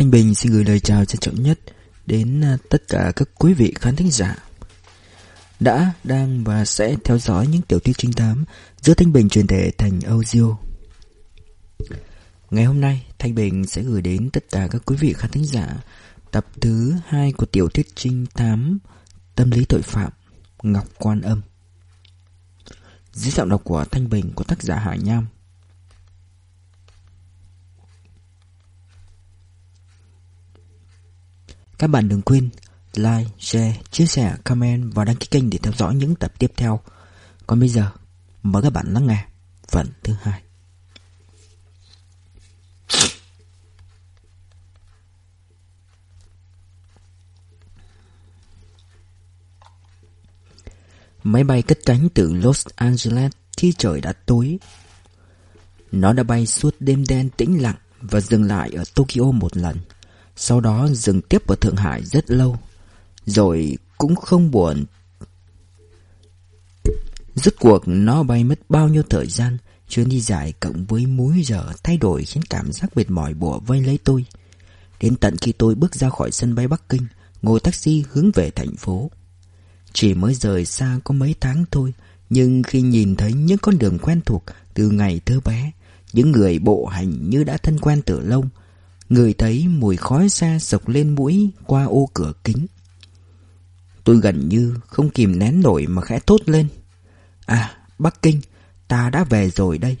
Thanh Bình xin gửi lời chào trân trọng nhất đến à, tất cả các quý vị khán thính giả đã, đang và sẽ theo dõi những tiểu thuyết trinh thám giữa Thanh Bình truyền thể thành audio. Ngày hôm nay, Thanh Bình sẽ gửi đến tất cả các quý vị khán thính giả tập thứ hai của tiểu thuyết trinh thám Tâm lý tội phạm Ngọc Quan Âm. Dưới giọng đọc của Thanh Bình của tác giả Hải Nham. Các bạn đừng quên like, share, chia sẻ, comment và đăng ký kênh để theo dõi những tập tiếp theo. Còn bây giờ, mời các bạn lắng nghe phần thứ hai. Máy bay cất cánh từ Los Angeles khi trời đã tối. Nó đã bay suốt đêm đen tĩnh lặng và dừng lại ở Tokyo một lần. Sau đó dừng tiếp ở Thượng Hải rất lâu, Rồi cũng không buồn. Rốt cuộc nó bay mất bao nhiêu thời gian, Chuyến đi dài cộng với múi giờ thay đổi Khiến cảm giác mệt mỏi bùa vây lấy tôi. Đến tận khi tôi bước ra khỏi sân bay Bắc Kinh, Ngồi taxi hướng về thành phố. Chỉ mới rời xa có mấy tháng thôi, Nhưng khi nhìn thấy những con đường quen thuộc Từ ngày thơ bé, Những người bộ hành như đã thân quen từ lâu Người thấy mùi khói xa sộc lên mũi qua ô cửa kính. Tôi gần như không kìm nén nổi mà khẽ thốt lên. À, Bắc Kinh, ta đã về rồi đây.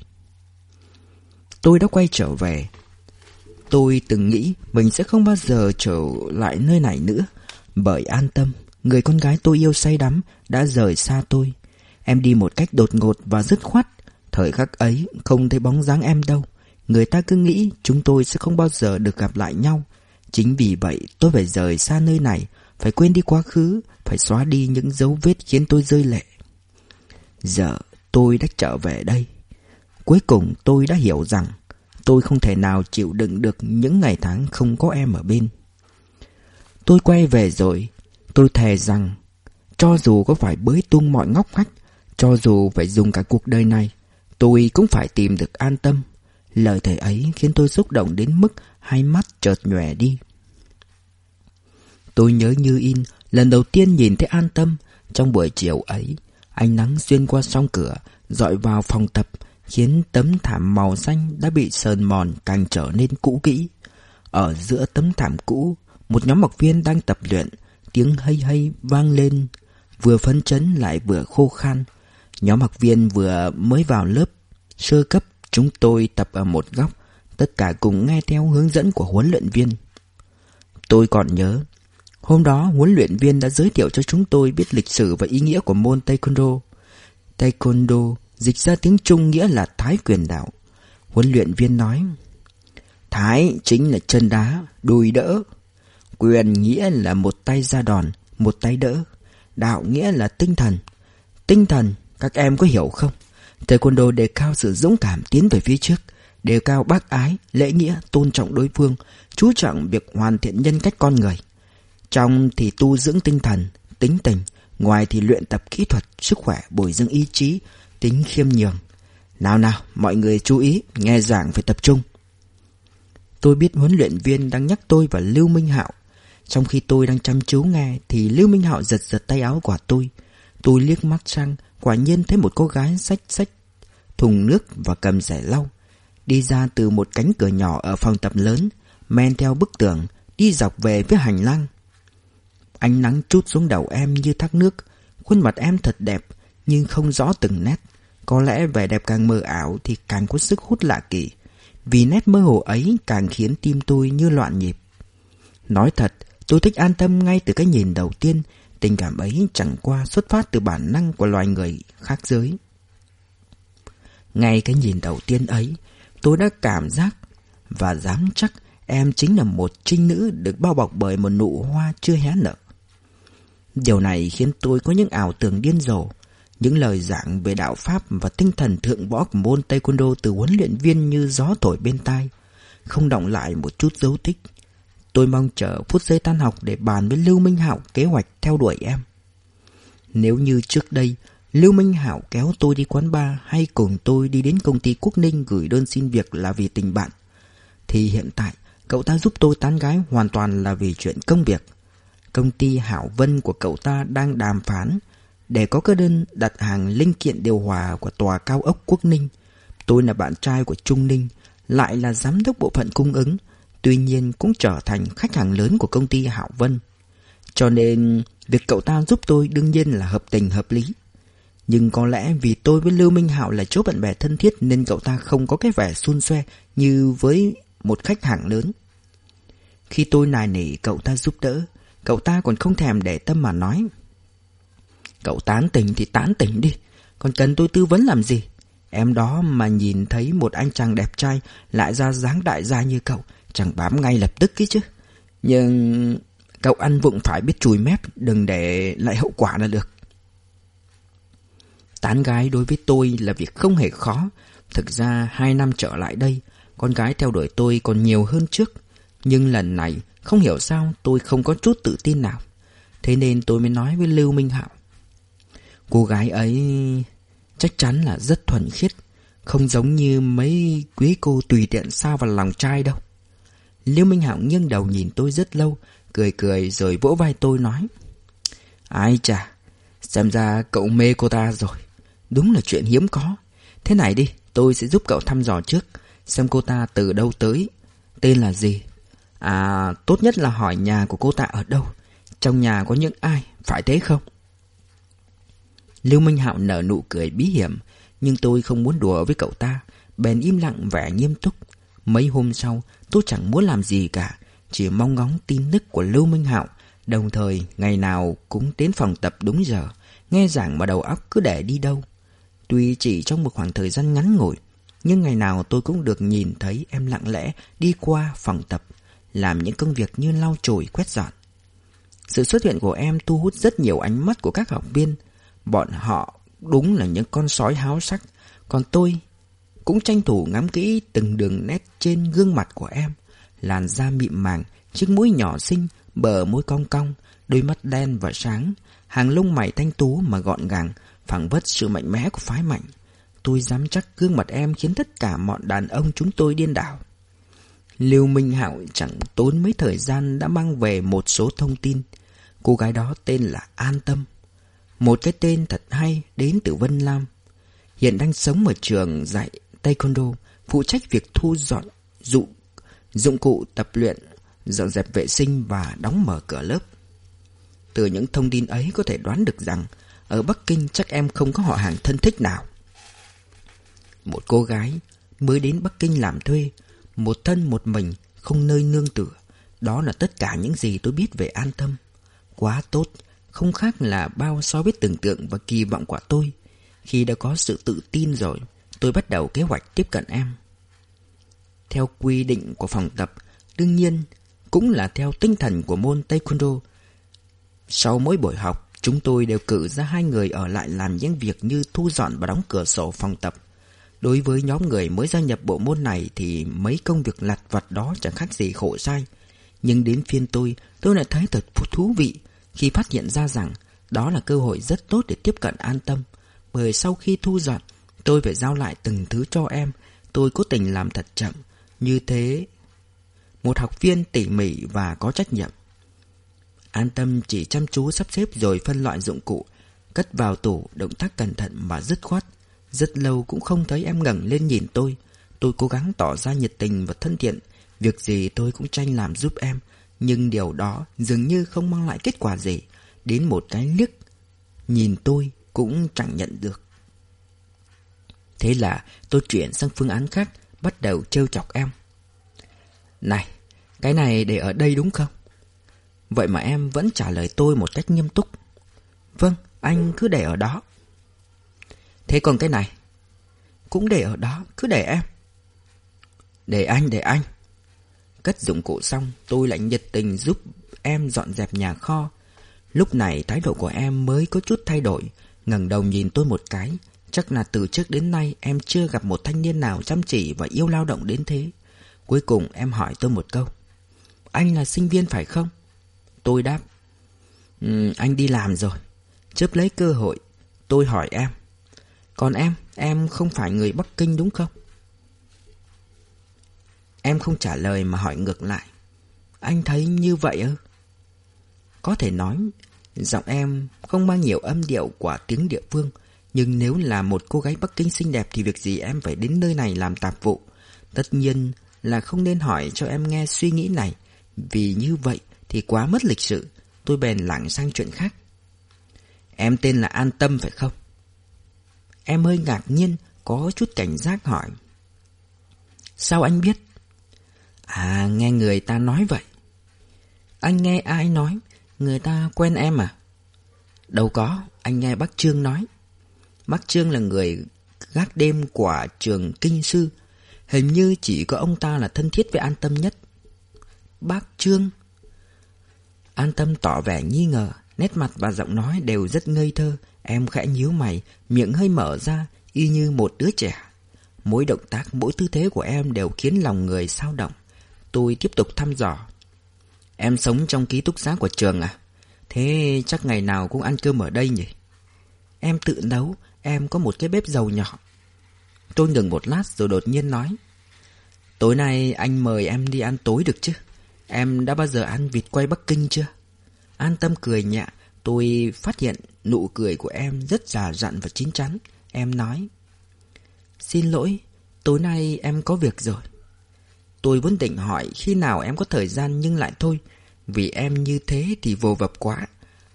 Tôi đã quay trở về. Tôi từng nghĩ mình sẽ không bao giờ trở lại nơi này nữa. Bởi an tâm, người con gái tôi yêu say đắm đã rời xa tôi. Em đi một cách đột ngột và dứt khoát. Thời khắc ấy không thấy bóng dáng em đâu. Người ta cứ nghĩ chúng tôi sẽ không bao giờ được gặp lại nhau. Chính vì vậy tôi phải rời xa nơi này, phải quên đi quá khứ, phải xóa đi những dấu vết khiến tôi rơi lệ. Giờ tôi đã trở về đây. Cuối cùng tôi đã hiểu rằng tôi không thể nào chịu đựng được những ngày tháng không có em ở bên. Tôi quay về rồi, tôi thề rằng cho dù có phải bới tung mọi ngóc ngách, cho dù phải dùng cả cuộc đời này, tôi cũng phải tìm được an tâm. Lời thầy ấy khiến tôi xúc động đến mức hai mắt chợt nhòe đi. Tôi nhớ như in lần đầu tiên nhìn thấy an tâm trong buổi chiều ấy. Ánh nắng xuyên qua song cửa, dọi vào phòng tập, khiến tấm thảm màu xanh đã bị sờn mòn càng trở nên cũ kỹ. Ở giữa tấm thảm cũ, một nhóm học viên đang tập luyện, tiếng hay hay vang lên, vừa phấn chấn lại vừa khô khan. Nhóm học viên vừa mới vào lớp sơ cấp Chúng tôi tập ở một góc, tất cả cùng nghe theo hướng dẫn của huấn luyện viên. Tôi còn nhớ, hôm đó huấn luyện viên đã giới thiệu cho chúng tôi biết lịch sử và ý nghĩa của môn Taekwondo. Taekwondo dịch ra tiếng Trung nghĩa là Thái quyền đạo. Huấn luyện viên nói, Thái chính là chân đá, đùi đỡ. Quyền nghĩa là một tay ra đòn, một tay đỡ. Đạo nghĩa là tinh thần. Tinh thần, các em có hiểu không? Taekwondo đề cao sự dũng cảm tiến về phía trước, đề cao bác ái, lễ nghĩa, tôn trọng đối phương, chú trọng việc hoàn thiện nhân cách con người. Trong thì tu dưỡng tinh thần, tính tình, ngoài thì luyện tập kỹ thuật, sức khỏe, bồi dưỡng ý chí, tính khiêm nhường. Nào nào, mọi người chú ý, nghe giảng phải tập trung. Tôi biết huấn luyện viên đang nhắc tôi và Lưu Minh Hạo. Trong khi tôi đang chăm chú nghe thì Lưu Minh Hạo giật giật tay áo của tôi. Tôi liếc mắt sang, quả nhiên thấy một cô gái xách xách thùng nước và cầm rẻ lau. Đi ra từ một cánh cửa nhỏ ở phòng tập lớn, men theo bức tường, đi dọc về phía hành lang. Ánh nắng trút xuống đầu em như thác nước, khuôn mặt em thật đẹp, nhưng không rõ từng nét. Có lẽ vẻ đẹp càng mờ ảo thì càng có sức hút lạ kỳ, vì nét mơ hồ ấy càng khiến tim tôi như loạn nhịp. Nói thật, tôi thích an tâm ngay từ cái nhìn đầu tiên, tình cảm ấy chẳng qua xuất phát từ bản năng của loài người khác giới. Ngay cái nhìn đầu tiên ấy, tôi đã cảm giác và dám chắc em chính là một trinh nữ được bao bọc bởi một nụ hoa chưa hé nở. Điều này khiến tôi có những ảo tưởng điên rồ, những lời giảng về đạo Pháp và tinh thần thượng võ của môn Taekwondo từ huấn luyện viên như gió thổi bên tai, không động lại một chút dấu tích. Tôi mong chờ phút giây tan học để bàn với Lưu Minh Hạo kế hoạch theo đuổi em. Nếu như trước đây Lưu Minh Hảo kéo tôi đi quán bar hay cùng tôi đi đến công ty Quốc Ninh gửi đơn xin việc là vì tình bạn. Thì hiện tại, Cậu ta giúp tôi tán gái hoàn toàn là vì chuyện công việc Công ty Hảo Vân của cậu ta đang đàm phán Để có cơ đơn đặt hàng linh kiện điều hòa của tòa cao ốc Quốc Ninh Tôi là bạn trai của Trung Ninh Lại là giám đốc bộ phận cung ứng Tuy nhiên cũng trở thành khách hàng lớn của công ty Hảo Vân. Cho nên, việc cậu ta giúp tôi đương nhiên là hợp tình hợp lý. Nhưng có lẽ vì tôi với Lưu Minh Hạo là chỗ bạn bè thân thiết Nên cậu ta không có cái vẻ xun xoe như với một khách hàng lớn. Khi tôi nài nỉ cậu ta giúp đỡ, Cậu ta còn không thèm để tâm mà nói. Cậu tán tỉnh thì tán tỉnh đi, Còn cần tôi tư vấn làm gì? Em đó mà nhìn thấy một anh chàng đẹp trai Lại ra dáng đại gia như cậu Chẳng bám ngay lập tức ấy chứ. Nhưng cậu ăn vụng phải biết chùi mép, Đừng để lại hậu quả là được. Tán gái đối với tôi là việc không hề khó. Thực ra hai năm trở lại đây, Con gái theo đuổi tôi còn nhiều hơn trước. Nhưng lần này, không hiểu sao tôi không có chút tự tin nào. Thế nên tôi mới nói với Lưu Minh Hạo. Cô gái ấy chắc chắn là rất thuần khiết, Không giống như mấy quý cô tùy tiện sao vào lòng trai đâu. Lưu Minh Hạo nghiêng đầu nhìn tôi rất lâu, Cười cười rồi vỗ vai tôi nói, Ai chà, Xem ra cậu mê cô ta rồi. Đúng là chuyện hiếm có. Thế này đi, tôi sẽ giúp cậu thăm dò trước, Xem cô ta từ đâu tới. Tên là gì? À tốt nhất là hỏi nhà của cô ta ở đâu? Trong nhà có những ai, Phải thế không? Lưu Minh Hạo nở nụ cười bí hiểm, Nhưng tôi không muốn đùa với cậu ta, Bèn im lặng vẻ nghiêm túc. Mấy hôm sau tôi chẳng muốn làm gì cả, Chỉ mong ngóng tin tức của Lưu Minh Hạo. Đồng thời, ngày nào cũng đến phòng tập đúng giờ, Nghe giảng mà đầu óc cứ để đi đâu. Tuy chỉ trong một khoảng thời gian ngắn ngủi, Nhưng ngày nào tôi cũng được nhìn thấy em lặng lẽ đi qua phòng tập, Làm những công việc như lau chùi, quét dọn. Sự xuất hiện của em thu hút rất nhiều ánh mắt của các học viên. Bọn họ đúng là những con sói háo sắc, Còn tôi cũng tranh thủ ngắm kỹ từng đường nét trên gương mặt của em Làn da mịn màng, chiếc mũi nhỏ xinh, bờ môi cong cong Đôi mắt đen và sáng Hàng lông mày thanh tú mà gọn gàng phảng vất sự mạnh mẽ của phái mạnh. Tôi dám chắc gương mặt em khiến tất cả mọi đàn ông chúng tôi điên đảo. Lưu Minh Hạo chẳng tốn mấy thời gian đã mang về một số thông tin. Cô gái đó tên là An Tâm. Một cái tên thật hay đến từ Vân Lam. Hiện đang sống ở trường dạy Taekwondo Phụ trách việc thu dọn dụng, dụng cụ tập luyện Dọn dẹp vệ sinh và đóng mở cửa lớp. Từ những thông tin ấy có thể đoán được rằng Ở Bắc Kinh chắc em không có họ hàng thân thích nào. Một cô gái mới đến Bắc Kinh làm thuê Một thân một mình Không nơi nương tựa. Đó là tất cả những gì tôi biết về an tâm. Quá tốt không khác là bao so với tưởng tượng và kỳ vọng của tôi. Khi đã có sự tự tin rồi, tôi bắt đầu kế hoạch tiếp cận em. Theo quy định của phòng tập, đương nhiên cũng là theo tinh thần của môn Taekwondo. Sau mỗi buổi học, chúng tôi đều cử ra hai người ở lại làm những việc như thu dọn và đóng cửa sổ phòng tập. Đối với nhóm người mới gia nhập bộ môn này thì mấy công việc lặt vặt đó chẳng khác gì khổ sai. Nhưng đến phiên tôi, tôi lại thấy thật thú vị khi phát hiện ra rằng đó là cơ hội rất tốt để tiếp cận an tâm. Bởi sau khi thu dọn, tôi phải giao lại từng thứ cho em. Tôi cố tình làm thật chậm. Như thế, một học viên tỉ mỉ và có trách nhiệm. An tâm chỉ chăm chú sắp xếp rồi phân loại dụng cụ, cất vào tủ, động tác cẩn thận mà dứt khoát. Rất lâu cũng không thấy em ngẩng lên nhìn tôi. Tôi cố gắng tỏ ra nhiệt tình và thân thiện. Việc gì tôi cũng tranh làm giúp em. Nhưng điều đó dường như không mang lại kết quả gì Đến một cái liếc Nhìn tôi cũng chẳng nhận được Thế là tôi chuyển sang phương án khác, Bắt đầu trêu chọc em. Này, Cái này để ở đây đúng không? Vậy mà em vẫn trả lời tôi một cách nghiêm túc. Vâng Anh cứ để ở đó. Thế còn cái này? Cũng để ở đó, Cứ để em. Để anh để anh. Cất dụng cụ xong, tôi lại nhiệt tình giúp em dọn dẹp nhà kho. Lúc này thái độ của em mới có chút thay đổi. ngẩng đầu nhìn tôi một cái Chắc là từ trước đến nay em chưa gặp một thanh niên nào chăm chỉ và yêu lao động đến thế Cuối cùng em hỏi tôi một câu Anh là sinh viên phải không? Tôi đáp um, Anh đi làm rồi Chớp lấy cơ hội Tôi hỏi em Còn em, em không phải người Bắc Kinh đúng không? Em không trả lời mà hỏi ngược lại. Anh thấy như vậy ư? Có thể nói, giọng em không mang nhiều âm điệu của tiếng địa phương. Nhưng nếu là một cô gái Bắc Kinh xinh đẹp thì việc gì em phải đến nơi này làm tạp vụ. Tất nhiên là không nên hỏi cho em nghe suy nghĩ này. Vì như vậy thì quá mất lịch sự. Tôi bèn lảng sang chuyện khác. Em tên là An Tâm phải không? Em hơi ngạc nhiên, có chút cảnh giác hỏi. Sao anh biết? À, nghe người ta nói vậy. Anh nghe ai nói? Người ta quen em à? Đâu có, anh nghe bác Trương nói. Bác Trương là người gác đêm của trường kinh sư. Hình như chỉ có ông ta là thân thiết với an tâm nhất. Bác Trương? An tâm tỏ vẻ nghi ngờ, nét mặt và giọng nói đều rất ngây thơ. Em khẽ nhíu mày, miệng hơi mở ra, y như một đứa trẻ. Mỗi động tác, mỗi tư thế của em đều khiến lòng người sao động. Tôi tiếp tục thăm dò. Em sống trong ký túc xá của trường à? Thế chắc ngày nào cũng ăn cơm ở đây nhỉ? Em tự nấu, em có một cái bếp dầu nhỏ. Tôi ngừng một lát rồi đột nhiên nói. Tối nay anh mời em đi ăn tối được chứ? Em đã bao giờ ăn vịt quay Bắc Kinh chưa? An tâm cười nhẹ, tôi phát hiện nụ cười của em rất già dặn và chín chắn. Em nói. Xin lỗi, tối nay em có việc rồi. Tôi vốn định hỏi khi nào em có thời gian nhưng lại thôi. Vì em như thế thì vô vập quá.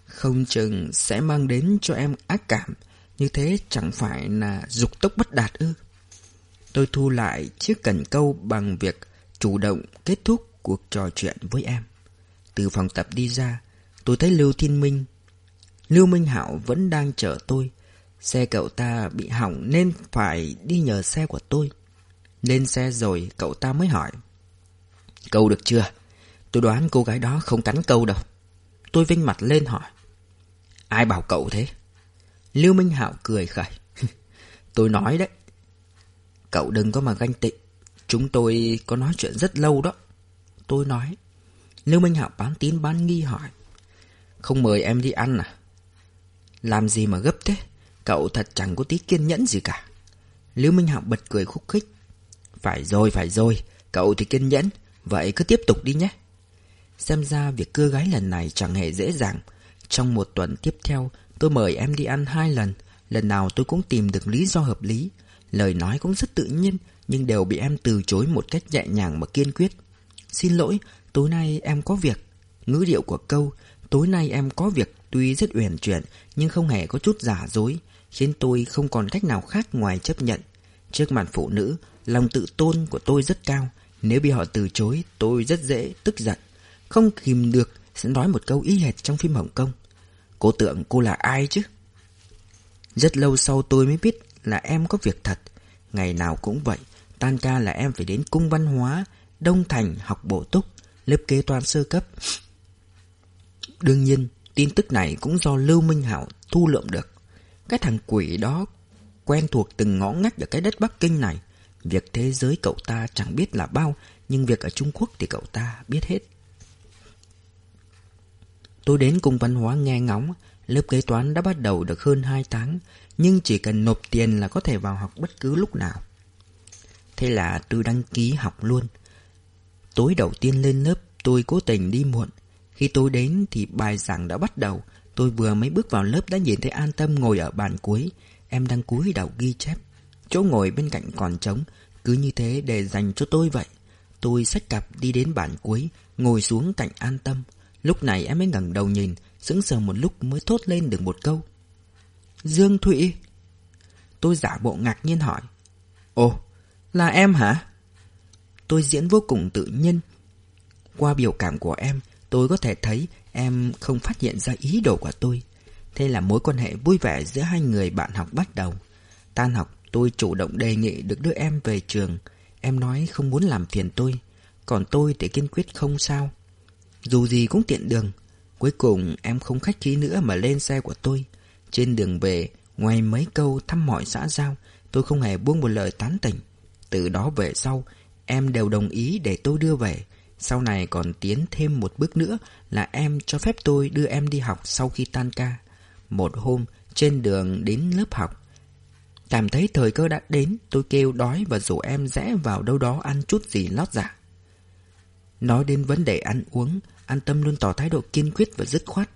Không chừng sẽ mang đến cho em ác cảm. Như thế chẳng phải là dục tốc bất đạt ư. Tôi thu lại chiếc cần câu bằng việc chủ động kết thúc cuộc trò chuyện với em. Từ phòng tập đi ra, tôi thấy Lưu Thiên Minh. Lưu Minh Hảo vẫn đang chờ tôi. Xe cậu ta bị hỏng nên phải đi nhờ xe của tôi. Lên xe rồi cậu ta mới hỏi. Câu được chưa? Tôi đoán cô gái đó không cắn câu đâu. Tôi vinh mặt lên hỏi. Ai bảo cậu thế? Lưu Minh Hạo cười khẩy. tôi nói đấy. Cậu đừng có mà ganh tị. Chúng tôi có nói chuyện rất lâu đó. Tôi nói. Lưu Minh Hạo bán tín bán nghi hỏi. Không mời em đi ăn à? Làm gì mà gấp thế? Cậu thật chẳng có tí kiên nhẫn gì cả. Lưu Minh Hạo bật cười khúc khích. Phải rồi, phải rồi. Cậu thì kiên nhẫn. Vậy cứ tiếp tục đi nhé. Xem ra việc cưa gái lần này chẳng hề dễ dàng. Trong một tuần tiếp theo, tôi mời em đi ăn hai lần. Lần nào tôi cũng tìm được lý do hợp lý. Lời nói cũng rất tự nhiên, nhưng đều bị em từ chối một cách nhẹ nhàng mà kiên quyết. Xin lỗi, tối nay em có việc. Ngữ điệu của câu, tối nay em có việc tuy rất uyển chuyển, nhưng không hề có chút giả dối, khiến tôi không còn cách nào khác ngoài chấp nhận. Trước mặt phụ nữ, lòng tự tôn của tôi rất cao. Nếu bị họ từ chối, tôi rất dễ tức giận. Không kìm được, sẽ nói một câu y hệt trong phim Hồng Kông. Cô tưởng cô là ai chứ? Rất lâu sau tôi mới biết là em có việc thật. Ngày nào cũng vậy, tan ca là em phải đến cung văn hóa, Đông Thành học bổ túc, lớp kế toán sơ cấp. Đương nhiên, tin tức này cũng do Lưu Minh Hảo thu lượm được. Cái thằng quỷ đó quen thuộc từng ngõ ngách ở cái đất Bắc Kinh này. Việc thế giới cậu ta chẳng biết là bao, nhưng việc ở Trung Quốc thì cậu ta biết hết. Tôi đến cùng văn hóa nghe ngóng, lớp kế toán đã bắt đầu được hơn 2 tháng, nhưng chỉ cần nộp tiền là có thể vào học bất cứ lúc nào. Thế là tôi đăng ký học luôn. Tối đầu tiên lên lớp, tôi cố tình đi muộn. Khi tôi đến thì bài giảng đã bắt đầu. Tôi vừa mới bước vào lớp đã nhìn thấy An Tâm ngồi ở bàn cuối. Em đang cúi đầu ghi chép. Chỗ ngồi bên cạnh còn trống, cứ như thế để dành cho tôi vậy. Tôi xách cặp đi đến bàn cuối, ngồi xuống cạnh An Tâm. Lúc này em mới ngẩng đầu nhìn, sững sờ một lúc mới thốt lên được một câu. Dương Thụy. Tôi giả bộ ngạc nhiên hỏi. Ồ, là em hả? Tôi diễn vô cùng tự nhiên. Qua biểu cảm của em, tôi có thể thấy em không phát hiện ra ý đồ của tôi. Thế là mối quan hệ vui vẻ giữa hai người bạn học bắt đầu. Tan học, tôi chủ động đề nghị được đưa em về trường. Em nói không muốn làm phiền tôi. Còn tôi thì kiên quyết không sao. Dù gì cũng tiện đường. Cuối cùng em không khách khí nữa mà lên xe của tôi. Trên đường về, ngoài mấy câu thăm mọi xã giao, tôi không hề buông một lời tán tỉnh. Từ đó về sau, em đều đồng ý để tôi đưa về. Sau này còn tiến thêm một bước nữa là em cho phép tôi đưa em đi học sau khi tan ca. Một hôm, trên đường đến lớp học, Cảm thấy thời cơ đã đến, tôi kêu đói và rủ em rẽ vào đâu đó ăn chút gì lót dạ. Nói đến vấn đề ăn uống, An Tâm luôn tỏ thái độ kiên quyết và dứt khoát.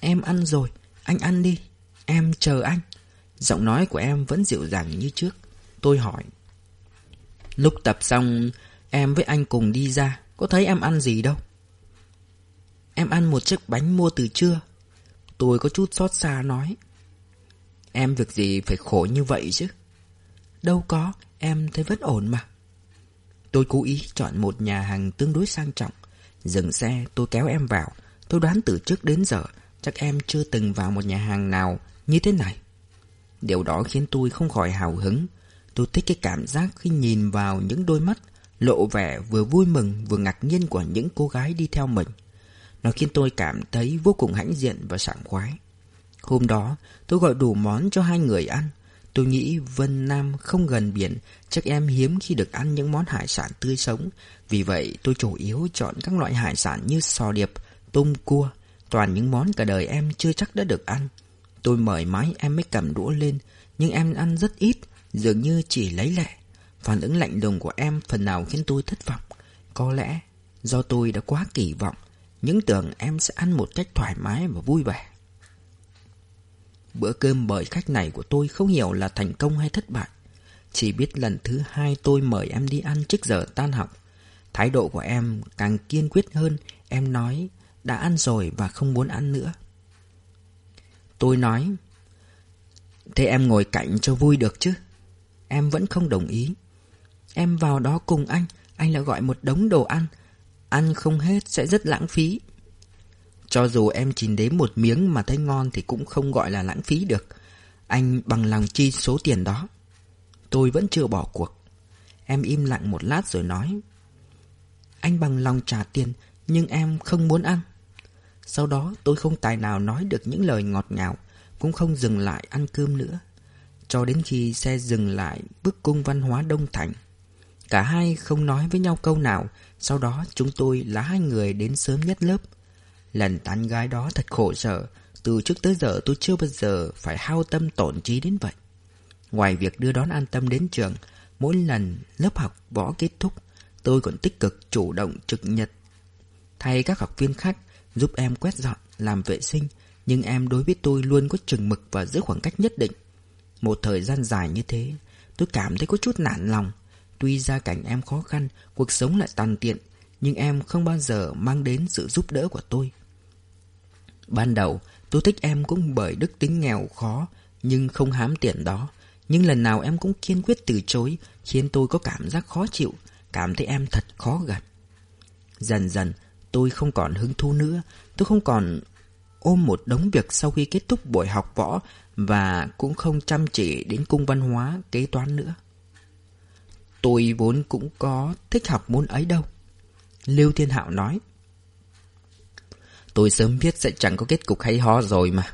Em ăn rồi, anh ăn đi, em chờ anh. Giọng nói của em vẫn dịu dàng như trước. Tôi hỏi. Lúc tập xong, em với anh cùng đi ra, có thấy em ăn gì đâu? Em ăn một chiếc bánh mua từ trưa. Tôi có chút xót xa nói. Em việc gì phải khổ như vậy chứ? Đâu có, em thấy vẫn ổn mà. Tôi cố ý chọn một nhà hàng tương đối sang trọng. Dừng xe, tôi kéo em vào. Tôi đoán từ trước đến giờ, chắc em chưa từng vào một nhà hàng nào như thế này. Điều đó khiến tôi không khỏi hào hứng. Tôi thích cái cảm giác khi nhìn vào những đôi mắt lộ vẻ vừa vui mừng vừa ngạc nhiên của những cô gái đi theo mình. Nó khiến tôi cảm thấy vô cùng hãnh diện và sảng khoái. Hôm đó, tôi gọi đủ món cho hai người ăn. Tôi nghĩ Vân Nam không gần biển, chắc em hiếm khi được ăn những món hải sản tươi sống. Vì vậy, tôi chủ yếu chọn các loại hải sản như sò điệp, tôm cua, toàn những món cả đời em chưa chắc đã được ăn. Tôi mời máy em mới cầm đũa lên, nhưng em ăn rất ít, dường như chỉ lấy lệ. Phản ứng lạnh lùng của em phần nào khiến tôi thất vọng. Có lẽ do tôi đã quá kỳ vọng, những tưởng em sẽ ăn một cách thoải mái và vui vẻ. Bữa cơm mời khách này của tôi không hiểu là thành công hay thất bại. Chỉ biết lần thứ hai tôi mời em đi ăn trước giờ tan học. Thái độ của em càng kiên quyết hơn, em nói đã ăn rồi và không muốn ăn nữa. Tôi nói, thế em ngồi cạnh cho vui được chứ? Em vẫn không đồng ý. Em vào đó cùng anh, anh lại gọi một đống đồ ăn. Ăn không hết sẽ rất lãng phí. Cho dù em chỉ đếm một miếng mà thấy ngon thì cũng không gọi là lãng phí được. Anh bằng lòng chi số tiền đó. Tôi vẫn chưa bỏ cuộc. Em im lặng một lát rồi nói. Anh bằng lòng trả tiền nhưng em không muốn ăn. Sau đó tôi không tài nào nói được những lời ngọt ngào, cũng không dừng lại ăn cơm nữa. Cho đến khi xe dừng lại bức cung văn hóa Đông Thành. Cả hai không nói với nhau câu nào, sau đó chúng tôi là hai người đến sớm nhất lớp. Lần tán gái đó thật khổ sở, từ trước tới giờ tôi chưa bao giờ phải hao tâm tổn trí đến vậy. Ngoài việc đưa đón an tâm đến trường, mỗi lần lớp học võ kết thúc, tôi còn tích cực chủ động trực nhật. Thay các học viên khác giúp em quét dọn, làm vệ sinh, nhưng em đối với tôi luôn có chừng mực và giữ khoảng cách nhất định. Một thời gian dài như thế, tôi cảm thấy có chút nản lòng. Tuy gia cảnh em khó khăn, cuộc sống lại tàn tiện, nhưng em không bao giờ mang đến sự giúp đỡ của tôi. Ban đầu, tôi thích em cũng bởi đức tính nghèo khó, nhưng không hám tiền đó. Nhưng lần nào em cũng kiên quyết từ chối, khiến tôi có cảm giác khó chịu, cảm thấy em thật khó gần. Dần dần, tôi không còn hứng thú nữa, tôi không còn ôm một đống việc sau khi kết thúc buổi học võ và cũng không chăm chỉ đến cung văn hóa kế toán nữa. Tôi vốn cũng có thích học môn ấy đâu. Lưu Thiên Hạo nói. Tôi sớm biết sẽ chẳng có kết cục hay ho rồi mà.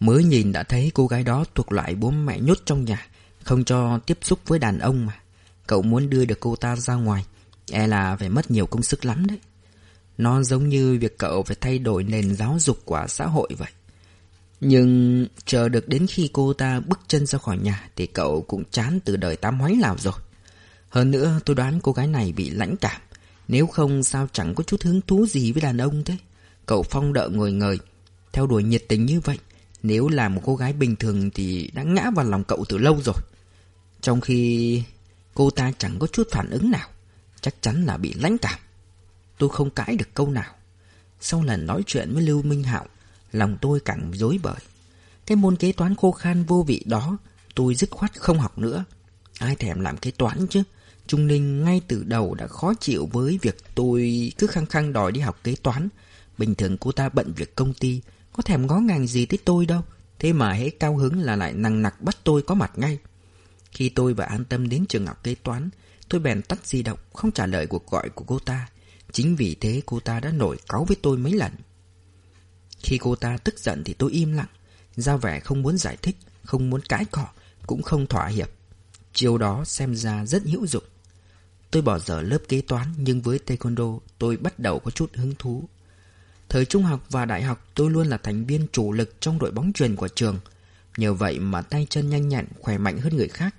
Mới nhìn đã thấy cô gái đó thuộc loại bố mẹ nhốt trong nhà, không cho tiếp xúc với đàn ông mà. Cậu muốn đưa được cô ta ra ngoài, e là phải mất nhiều công sức lắm đấy. Nó giống như việc cậu phải thay đổi nền giáo dục của xã hội vậy. Nhưng chờ được đến khi cô ta bước chân ra khỏi nhà thì cậu cũng chán từ đời tam hoánh nào rồi. Hơn nữa tôi đoán cô gái này bị lãnh cảm. Nếu không sao chẳng có chút hứng thú gì với đàn ông thế. Cậu phong đợi ngồi ngời, theo đuổi nhiệt tình như vậy. Nếu là một cô gái bình thường thì đã ngã vào lòng cậu từ lâu rồi. Trong khi cô ta chẳng có chút phản ứng nào, chắc chắn là bị lãnh cảm. Tôi không cãi được câu nào. Sau lần nói chuyện với Lưu Minh Hạo, lòng tôi càng dối bời. Cái môn kế toán khô khan vô vị đó, tôi dứt khoát không học nữa. Ai thèm làm kế toán chứ? Trung Ninh ngay từ đầu đã khó chịu với việc tôi cứ khăng khăng đòi đi học kế toán. Bình thường cô ta bận việc công ty, có thèm ngó ngàng gì tới tôi đâu. Thế mà hễ cao hứng là lại nằng nặc bắt tôi có mặt ngay. Khi tôi và an tâm đến trường học kế toán, tôi bèn tắt di động, không trả lời cuộc gọi của cô ta. Chính vì thế cô ta đã nổi cáu với tôi mấy lần. Khi cô ta tức giận thì tôi im lặng, ra vẻ không muốn giải thích, không muốn cãi cọ, cũng không thỏa hiệp. Chiều đó xem ra rất hữu dụng. Tôi bỏ dở lớp kế toán nhưng với taekwondo tôi bắt đầu có chút hứng thú. Thời trung học và đại học tôi luôn là thành viên chủ lực trong đội bóng truyền của trường. Nhờ vậy mà tay chân nhanh nhẹn, khỏe mạnh hơn người khác.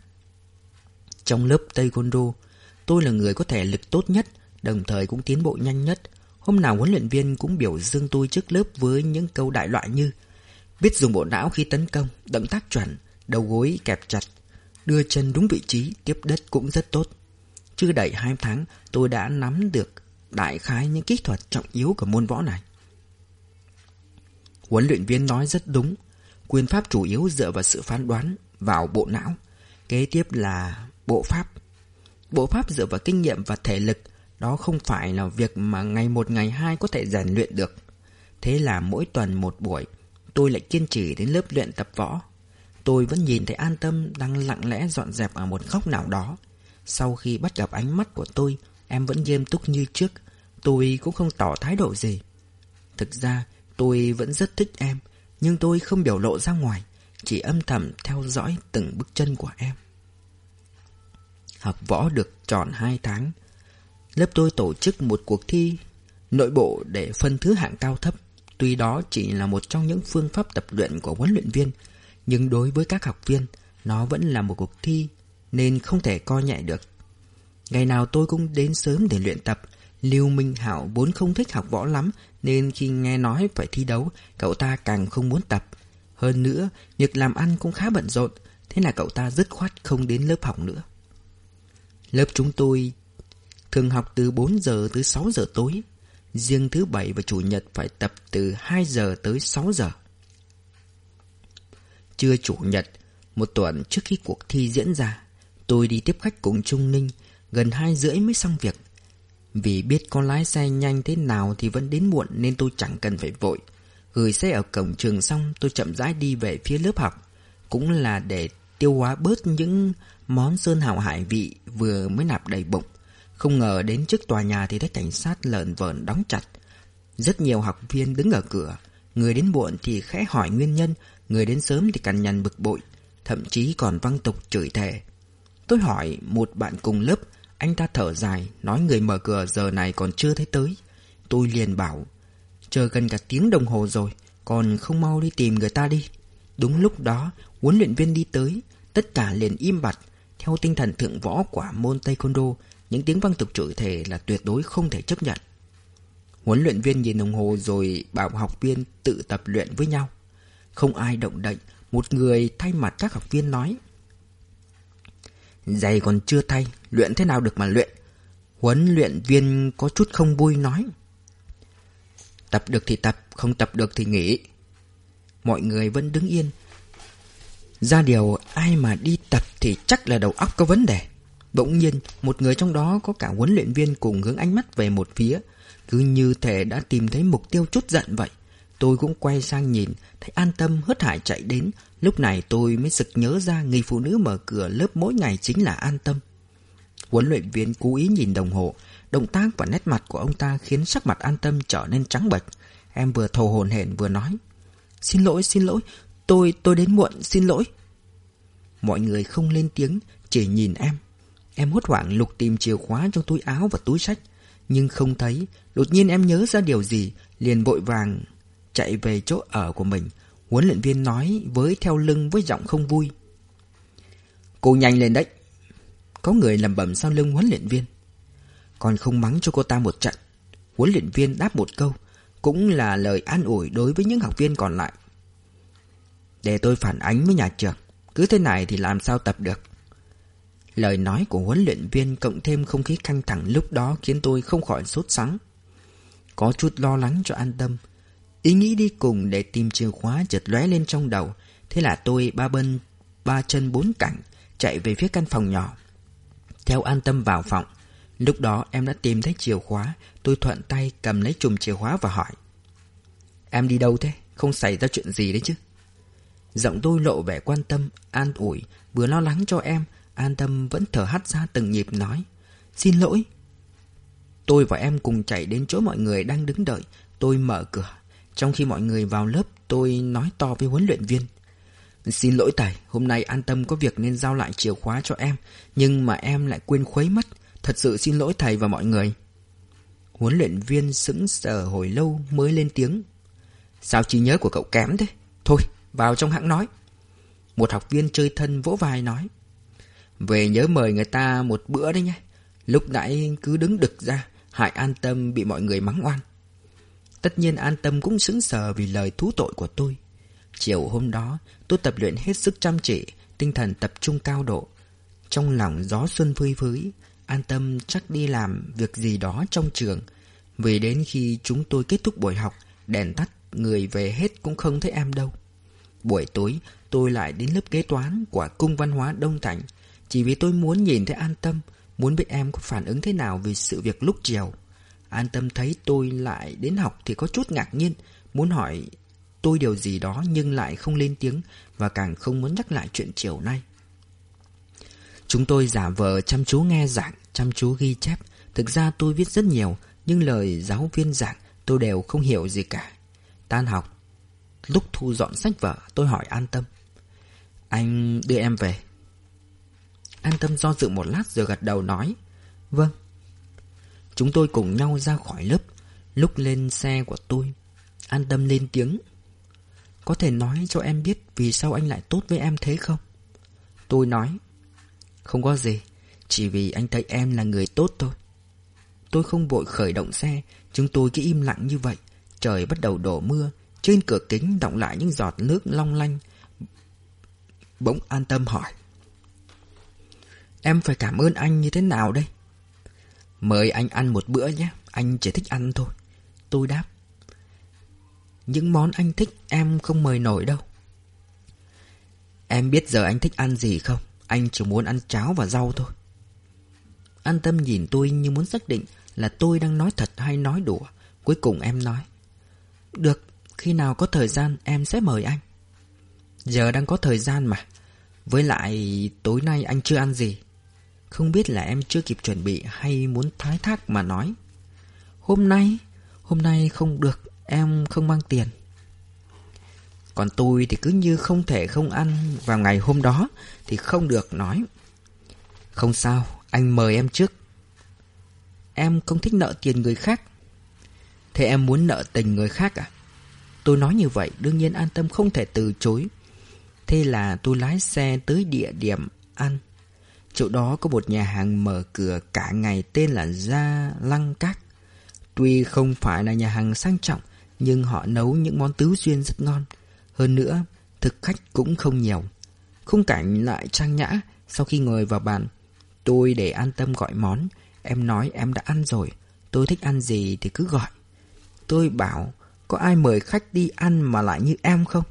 Trong lớp Taekwondo, Tôi là người có thể lực tốt nhất, Đồng thời cũng tiến bộ nhanh nhất. Hôm nào huấn luyện viên cũng biểu dương tôi trước lớp Với những câu đại loại như Biết dùng bộ não khi tấn công, Động tác chuẩn, Đầu gối kẹp chặt, Đưa chân đúng vị trí, Tiếp đất cũng rất tốt. Chưa đầy 2 tháng, tôi đã nắm được Đại khái những kỹ thuật trọng yếu của môn võ này. Huấn luyện viên nói rất đúng. Quyền pháp chủ yếu dựa vào sự phán đoán, Vào bộ não. Kế tiếp là bộ pháp. Bộ pháp dựa vào kinh nghiệm và thể lực. Đó không phải là việc mà ngày một, ngày hai có thể rèn luyện được. Thế là mỗi tuần một buổi, Tôi lại kiên trì đến lớp luyện tập võ. Tôi vẫn nhìn thấy an tâm đang lặng lẽ dọn dẹp ở một góc nào đó. Sau khi bắt gặp ánh mắt của tôi, Em vẫn nghiêm túc như trước. Tôi cũng không tỏ thái độ gì. Thực ra tôi vẫn rất thích em, Nhưng tôi không biểu lộ ra ngoài, Chỉ âm thầm theo dõi từng bước chân của em. Học võ được tròn 2 tháng. Lớp tôi tổ chức một cuộc thi Nội bộ để phân thứ hạng cao thấp. Tuy đó chỉ là một trong những phương pháp tập luyện của huấn luyện viên, Nhưng đối với các học viên, Nó vẫn là một cuộc thi Nên không thể coi nhẹ được. Ngày nào tôi cũng đến sớm để luyện tập Lưu Minh Hảo vốn không thích học võ lắm, Nên khi nghe nói phải thi đấu, Cậu ta càng không muốn tập. Hơn nữa, Việc làm ăn cũng khá bận rộn, Thế là cậu ta dứt khoát không đến lớp học nữa. Lớp chúng tôi Thường học từ 4 giờ tới 6 giờ tối, Riêng thứ bảy và chủ nhật phải tập từ 2 giờ tới 6 giờ. Trưa chủ nhật, Một tuần trước khi cuộc thi diễn ra, Tôi đi tiếp khách cùng Trung Ninh, Gần 2 rưỡi mới xong việc vì biết con lái xe nhanh thế nào thì vẫn đến muộn nên tôi chẳng cần phải vội. Gửi xe ở cổng trường xong tôi chậm rãi đi về phía lớp học. Cũng là để tiêu hóa bớt những món sơn hào hải vị vừa mới nạp đầy bụng. Không ngờ đến trước tòa nhà thì thấy cảnh sát lợn vợn đóng chặt. Rất nhiều học viên đứng ở cửa. Người đến muộn thì khẽ hỏi nguyên nhân, người đến sớm thì cằn nhằn bực bội, thậm chí còn văng tục chửi thề. Tôi hỏi một bạn cùng lớp anh ta thở dài, Nói người mở cửa giờ này còn chưa thấy tới. Tôi liền bảo, Chờ gần cả tiếng đồng hồ rồi, Còn không mau đi tìm người ta đi. Đúng lúc đó, huấn luyện viên đi tới, Tất cả liền im bặt. Theo tinh thần thượng võ của môn Taekwondo, Những tiếng vang tục chửi thề là tuyệt đối không thể chấp nhận. Huấn luyện viên nhìn đồng hồ rồi bảo học viên tự tập luyện với nhau. Không ai động đậy, Một người thay mặt các học viên nói, Giày còn chưa thay Luyện thế nào được mà luyện? Huấn luyện viên có chút không vui nói. Tập được thì tập, Không tập được thì nghỉ. Mọi người vẫn đứng yên. Ra điều, ai mà đi tập Thì chắc là đầu óc có vấn đề. Bỗng nhiên, một người trong đó Có cả huấn luyện viên cùng hướng ánh mắt về một phía. Cứ như thể đã tìm thấy mục tiêu chút giận vậy. Tôi cũng quay sang nhìn, Thấy an tâm hớt hải chạy đến. Lúc này tôi mới sực nhớ ra Người phụ nữ mở cửa lớp mỗi ngày chính là an tâm. Huấn luyện viên cố ý nhìn đồng hồ Động tác và nét mặt của ông ta Khiến sắc mặt an tâm trở nên trắng bệch Em vừa thầu hồn hển vừa nói, Xin lỗi xin lỗi, Tôi tôi đến muộn, xin lỗi Mọi người không lên tiếng, Chỉ nhìn em Em hốt hoảng lục tìm chìa khóa trong túi áo và túi sách Nhưng không thấy, Đột nhiên em nhớ ra điều gì, Liền vội vàng chạy về chỗ ở của mình. Huấn luyện viên nói với theo lưng với giọng không vui. Cô nhanh lên đấy. Có người lầm bầm sau lưng huấn luyện viên. Còn không mắng cho cô ta một trận. Huấn luyện viên đáp một câu. Cũng là lời an ủi đối với những học viên còn lại. Để tôi phản ánh với nhà trường. Cứ thế này thì làm sao tập được. Lời nói của huấn luyện viên cộng thêm không khí căng thẳng lúc đó khiến tôi không khỏi sốt sắng. Có chút lo lắng cho an tâm, Ý nghĩ đi cùng để tìm chìa khóa chợt lóe lên trong đầu. Thế là tôi ba bên, ba chân bốn cẳng, chạy về phía căn phòng nhỏ. Theo an tâm vào phòng. Lúc đó em đã tìm thấy chìa khóa, tôi thuận tay cầm lấy chùm chìa khóa và hỏi. Em đi đâu thế? Không xảy ra chuyện gì đấy chứ? Giọng tôi lộ vẻ quan tâm, an ủi, vừa lo lắng cho em, an tâm vẫn thở hắt ra từng nhịp nói. Xin lỗi. Tôi và em cùng chạy đến chỗ mọi người đang đứng đợi, tôi mở cửa, trong khi mọi người vào lớp tôi nói to với huấn luyện viên Xin lỗi thầy, hôm nay an tâm có việc nên giao lại chìa khóa cho em Nhưng mà em lại quên khuấy mất. Thật sự xin lỗi thầy và mọi người. Huấn luyện viên sững sờ hồi lâu mới lên tiếng. Sao trí nhớ của cậu kém thế? Thôi, vào trong hãng nói. Một học viên chơi thân vỗ vai nói. Về nhớ mời người ta một bữa đấy nhé. Lúc nãy cứ đứng đực ra Hại an tâm bị mọi người mắng oan. Tất nhiên an tâm cũng sững sờ vì lời thú tội của tôi. Chiều hôm đó tôi tập luyện hết sức chăm chỉ, Tinh thần tập trung cao độ. Trong lòng gió xuân phơi phới, An tâm chắc đi làm việc gì đó trong trường. Vì đến khi chúng tôi kết thúc buổi học, Đèn tắt, Người về hết cũng không thấy em đâu. Buổi tối, tôi lại đến lớp kế toán Của cung văn hóa Đông Thành. Chỉ vì tôi muốn nhìn thấy an tâm, Muốn biết em có phản ứng thế nào Vì sự việc lúc chiều. An tâm thấy tôi lại đến học Thì có chút ngạc nhiên, Muốn hỏi tôi điều gì đó Nhưng lại không lên tiếng Và càng không muốn nhắc lại chuyện chiều nay. Chúng tôi giả vờ chăm chú nghe giảng, Chăm chú ghi chép. Thực ra tôi viết rất nhiều, Nhưng lời giáo viên giảng tôi đều không hiểu gì cả. Tan học, Lúc thu dọn sách vở, tôi hỏi an tâm, Anh đưa em về? An tâm do dự một lát rồi gật đầu nói Vâng. Chúng tôi cùng nhau ra khỏi lớp. Lúc lên xe của tôi, An tâm lên tiếng có thể nói cho em biết Vì sao anh lại tốt với em thế không? Tôi nói, Không có gì, Chỉ vì anh thấy em là người tốt thôi. Tôi không vội khởi động xe, Chúng tôi cứ im lặng như vậy. Trời bắt đầu đổ mưa, Trên cửa kính động lại những giọt nước long lanh. Bỗng an tâm hỏi, Em phải cảm ơn anh như thế nào đây? Mời anh ăn một bữa nhé, Anh chỉ thích ăn thôi. Tôi đáp những món anh thích em không mời nổi đâu. Em biết giờ anh thích ăn gì không? Anh chỉ muốn ăn cháo và rau thôi. An tâm nhìn tôi như muốn xác định Là tôi đang nói thật hay nói đùa. Cuối cùng em nói Được, khi nào có thời gian em sẽ mời anh. Giờ đang có thời gian mà. Với lại tối nay anh chưa ăn gì. Không biết là em chưa kịp chuẩn bị hay muốn thái thác mà nói. Hôm nay, hôm nay không được, em không mang tiền. Còn tôi thì cứ như không thể không ăn. Vào ngày hôm đó Thì không được nói. Không sao, anh mời em trước. Em không thích nợ tiền người khác. Thế em muốn nợ tình người khác à? Tôi nói như vậy đương nhiên an tâm không thể từ chối. Thế là tôi lái xe tới địa điểm ăn. Chỗ đó có một nhà hàng mở cửa cả ngày tên là Gia Lăng Các Tuy không phải là nhà hàng sang trọng nhưng họ nấu những món tứ xuyên rất ngon. Hơn nữa, thực khách cũng không nhiều. Khung cảnh lại trang nhã, Sau khi ngồi vào bàn, Tôi để an tâm gọi món. Em nói em đã ăn rồi, Tôi thích ăn gì thì cứ gọi. Tôi bảo, Có ai mời khách đi ăn mà lại như em không?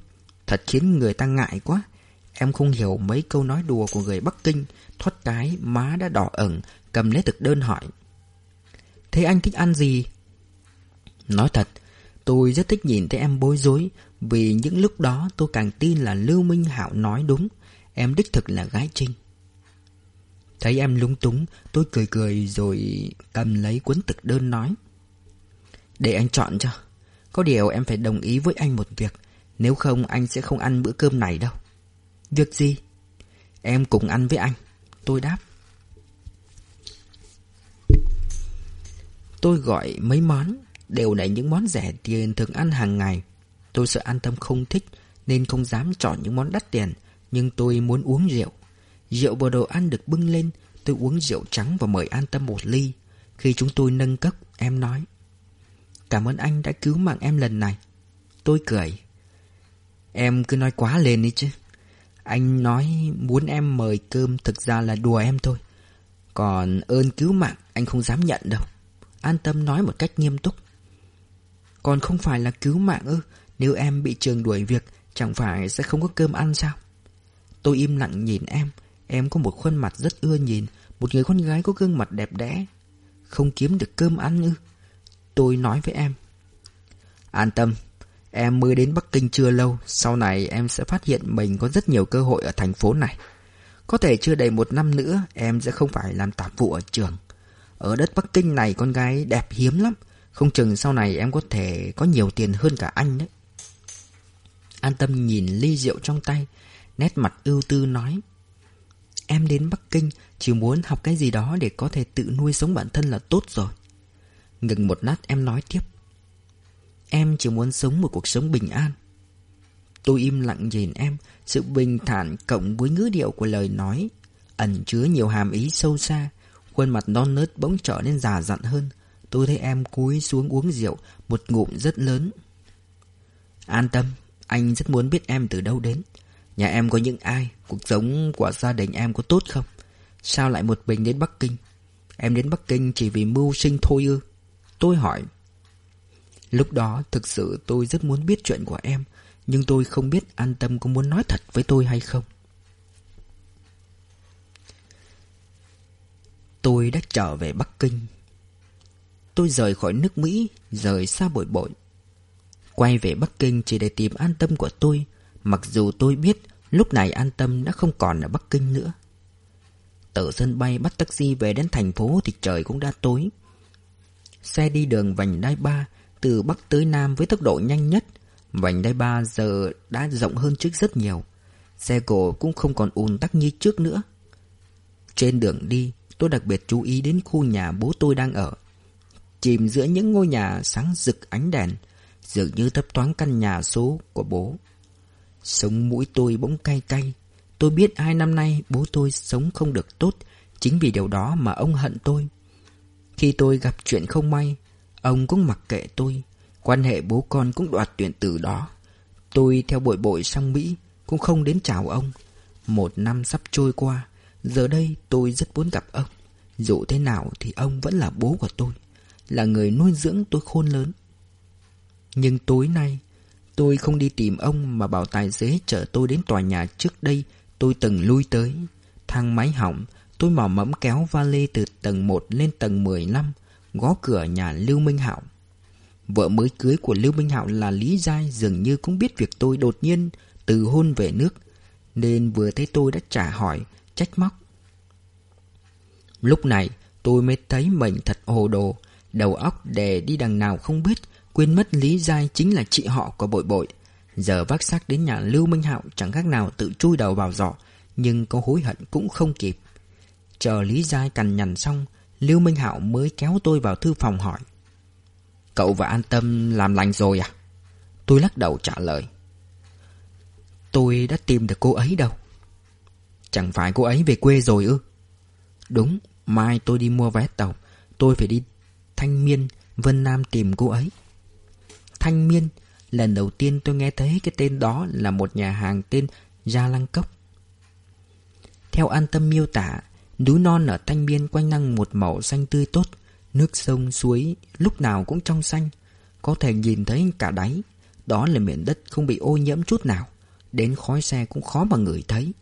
Thật khiến người ta ngại quá. Em không hiểu mấy câu nói đùa của người Bắc Kinh, Thoát cái má đã đỏ ẩn Cầm lấy thực đơn hỏi, Thế anh thích ăn gì? Nói thật Tôi rất thích nhìn thấy em bối rối, Vì những lúc đó tôi càng tin là Lưu Minh Hạo nói đúng. Em đích thực là gái trinh. Thấy em lúng túng, Tôi cười cười rồi cầm lấy cuốn thực đơn nói, Để anh chọn cho. Có điều em phải đồng ý với anh một việc, Nếu không anh sẽ không ăn bữa cơm này đâu. Việc gì? Em cùng ăn với anh. Tôi đáp, Tôi gọi mấy món. Đều là những món rẻ tiền thường ăn hàng ngày. Tôi sợ an tâm không thích Nên không dám chọn những món đắt tiền, Nhưng tôi muốn uống rượu. Rượu bồ đồ ăn được bưng lên, Tôi uống rượu trắng và mời an tâm một ly. Khi chúng tôi nâng cốc, Em nói, Cảm ơn anh đã cứu mạng em lần này. Tôi cười, Em cứ nói quá lên đi chứ. Anh nói muốn em mời cơm Thực ra là đùa em thôi. Còn ơn cứu mạng, anh không dám nhận đâu. An tâm nói một cách nghiêm túc còn không phải là cứu mạng ư? Nếu em bị trường đuổi việc, Chẳng phải sẽ không có cơm ăn sao? Tôi im lặng nhìn em. Em có một khuôn mặt rất ưa nhìn, Một người con gái có gương mặt đẹp đẽ. Không kiếm được cơm ăn ư? Tôi nói với em. An tâm, Em mới đến Bắc Kinh chưa lâu. Sau này em sẽ phát hiện mình có rất nhiều cơ hội ở thành phố này. Có thể chưa đầy một năm nữa, Em sẽ không phải làm tạp vụ ở trường. Ở đất Bắc Kinh này con gái đẹp hiếm lắm. Không chừng sau này em có thể có nhiều tiền hơn cả anh đấy An tâm nhìn ly rượu trong tay, Nét mặt ưu tư nói, Em đến Bắc Kinh, chỉ muốn học cái gì đó để có thể tự nuôi sống bản thân là tốt rồi. Ngừng một lát em nói tiếp. Em chỉ muốn sống một cuộc sống bình an. Tôi im lặng nhìn em, Sự bình thản cộng với ngữ điệu của lời nói, Ẩn chứa nhiều hàm ý sâu xa, Khuôn mặt non nớt bỗng trở nên già dặn hơn Tôi thấy em cúi xuống uống rượu, Một ngụm rất lớn. An tâm, Anh rất muốn biết em từ đâu đến. Nhà em có những ai? Cuộc sống của gia đình em có tốt không? Sao lại một mình đến Bắc Kinh? Em đến Bắc Kinh chỉ vì mưu sinh thôi ư? Tôi hỏi. Lúc đó, thực sự tôi rất muốn biết chuyện của em, Nhưng tôi không biết an tâm có muốn nói thật với tôi hay không. Tôi đã trở về Bắc Kinh. Tôi rời khỏi nước Mỹ, Rời xa bội bội. Quay về Bắc Kinh chỉ để tìm an tâm của tôi, Mặc dù tôi biết Lúc này an tâm đã không còn ở Bắc Kinh nữa. Từ sân bay bắt taxi về đến thành phố Thì trời cũng đã tối. Xe đi đường vành đai ba Từ Bắc tới Nam với tốc độ nhanh nhất. Vành đai ba giờ đã rộng hơn trước rất nhiều. Xe cổ cũng không còn ùn tắc như trước nữa. Trên đường đi, Tôi đặc biệt chú ý đến khu nhà bố tôi đang ở. Chìm giữa những ngôi nhà sáng rực ánh đèn, Dường như thấp thoáng căn nhà số của bố. Sống mũi tôi bỗng cay cay. Tôi biết hai năm nay bố tôi sống không được tốt Chính vì điều đó mà ông hận tôi. Khi tôi gặp chuyện không may, Ông cũng mặc kệ tôi. Quan hệ bố con cũng đoạt tuyển từ đó. Tôi theo bội bội sang Mỹ Cũng không đến chào ông. Một năm sắp trôi qua, Giờ đây tôi rất muốn gặp ông. Dù thế nào thì ông vẫn là bố của tôi. Là người nuôi dưỡng tôi khôn lớn Nhưng tối nay Tôi không đi tìm ông mà bảo tài xế chở tôi đến tòa nhà trước đây tôi từng lui tới. Thang máy hỏng, tôi mò mẫm kéo vali từ tầng 1 lên tầng 15, gõ cửa nhà Lưu Minh Hạo. Vợ mới cưới của Lưu Minh Hạo là Lý Giai dường như cũng biết việc tôi đột nhiên từ hôn về nước, nên vừa thấy tôi đã trả hỏi, trách móc. Lúc này tôi mới thấy mình thật hồ đồ, đầu óc đè đi đằng nào không biết, Quên mất Lý Giai chính là chị họ của bội bội. Giờ vác xác đến nhà Lưu Minh Hạo Chẳng khác nào tự chui đầu vào giỏ Nhưng có hối hận cũng không kịp. Chờ Lý Giai cằn nhằn xong Lưu Minh Hạo mới kéo tôi vào thư phòng hỏi. Cậu và an tâm làm lành rồi à? Tôi lắc đầu trả lời. Tôi đã tìm được cô ấy đâu. Chẳng phải cô ấy về quê rồi ư? Đúng Mai tôi đi mua vé tàu Tôi phải đi Thanh Miên, Vân Nam tìm cô ấy. Thanh Miên, Lần đầu tiên tôi nghe thấy cái tên đó là một nhà hàng tên Gia Lăng Cốc. Theo an tâm miêu tả Núi non ở Thanh Miên quanh năng một màu xanh tươi tốt, Nước sông, suối, lúc nào cũng trong xanh. Có thể nhìn thấy cả đáy, Đó là miền đất không bị ô nhiễm chút nào, Đến khói xe cũng khó mà ngửi thấy.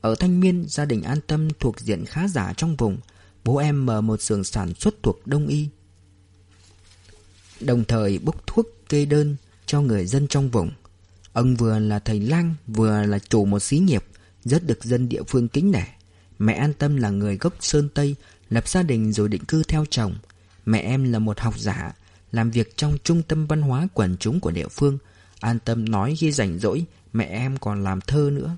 Ở Thanh Miên, gia đình an tâm thuộc diện khá giả trong vùng Bố em mở một xưởng sản xuất thuộc Đông Y Đồng thời bốc thuốc kê đơn cho người dân trong vùng. Ông vừa là thầy lang, vừa là chủ một xí nghiệp, rất được dân địa phương kính nể. Mẹ an tâm là người gốc Sơn Tây, lập gia đình rồi định cư theo chồng. Mẹ em là một học giả, làm việc trong trung tâm văn hóa quần chúng của địa phương. An tâm nói khi rảnh rỗi, mẹ em còn làm thơ nữa.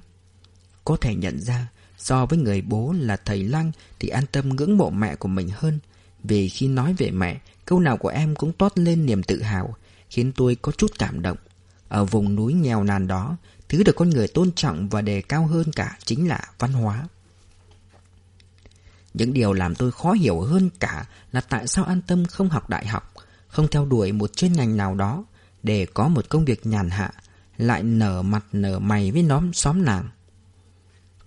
Có thể nhận ra, so với người bố là thầy Lăng thì an tâm ngưỡng mộ mẹ của mình hơn. Vì khi nói về mẹ, câu nào của em cũng toát lên niềm tự hào, khiến tôi có chút cảm động. Ở vùng núi nghèo nàn đó, thứ được con người tôn trọng và đề cao hơn cả chính là văn hóa. Những điều làm tôi khó hiểu hơn cả là tại sao an tâm không học đại học, không theo đuổi một chuyên ngành nào đó để có một công việc nhàn hạ, lại nở mặt nở mày với nhóm xóm nàng.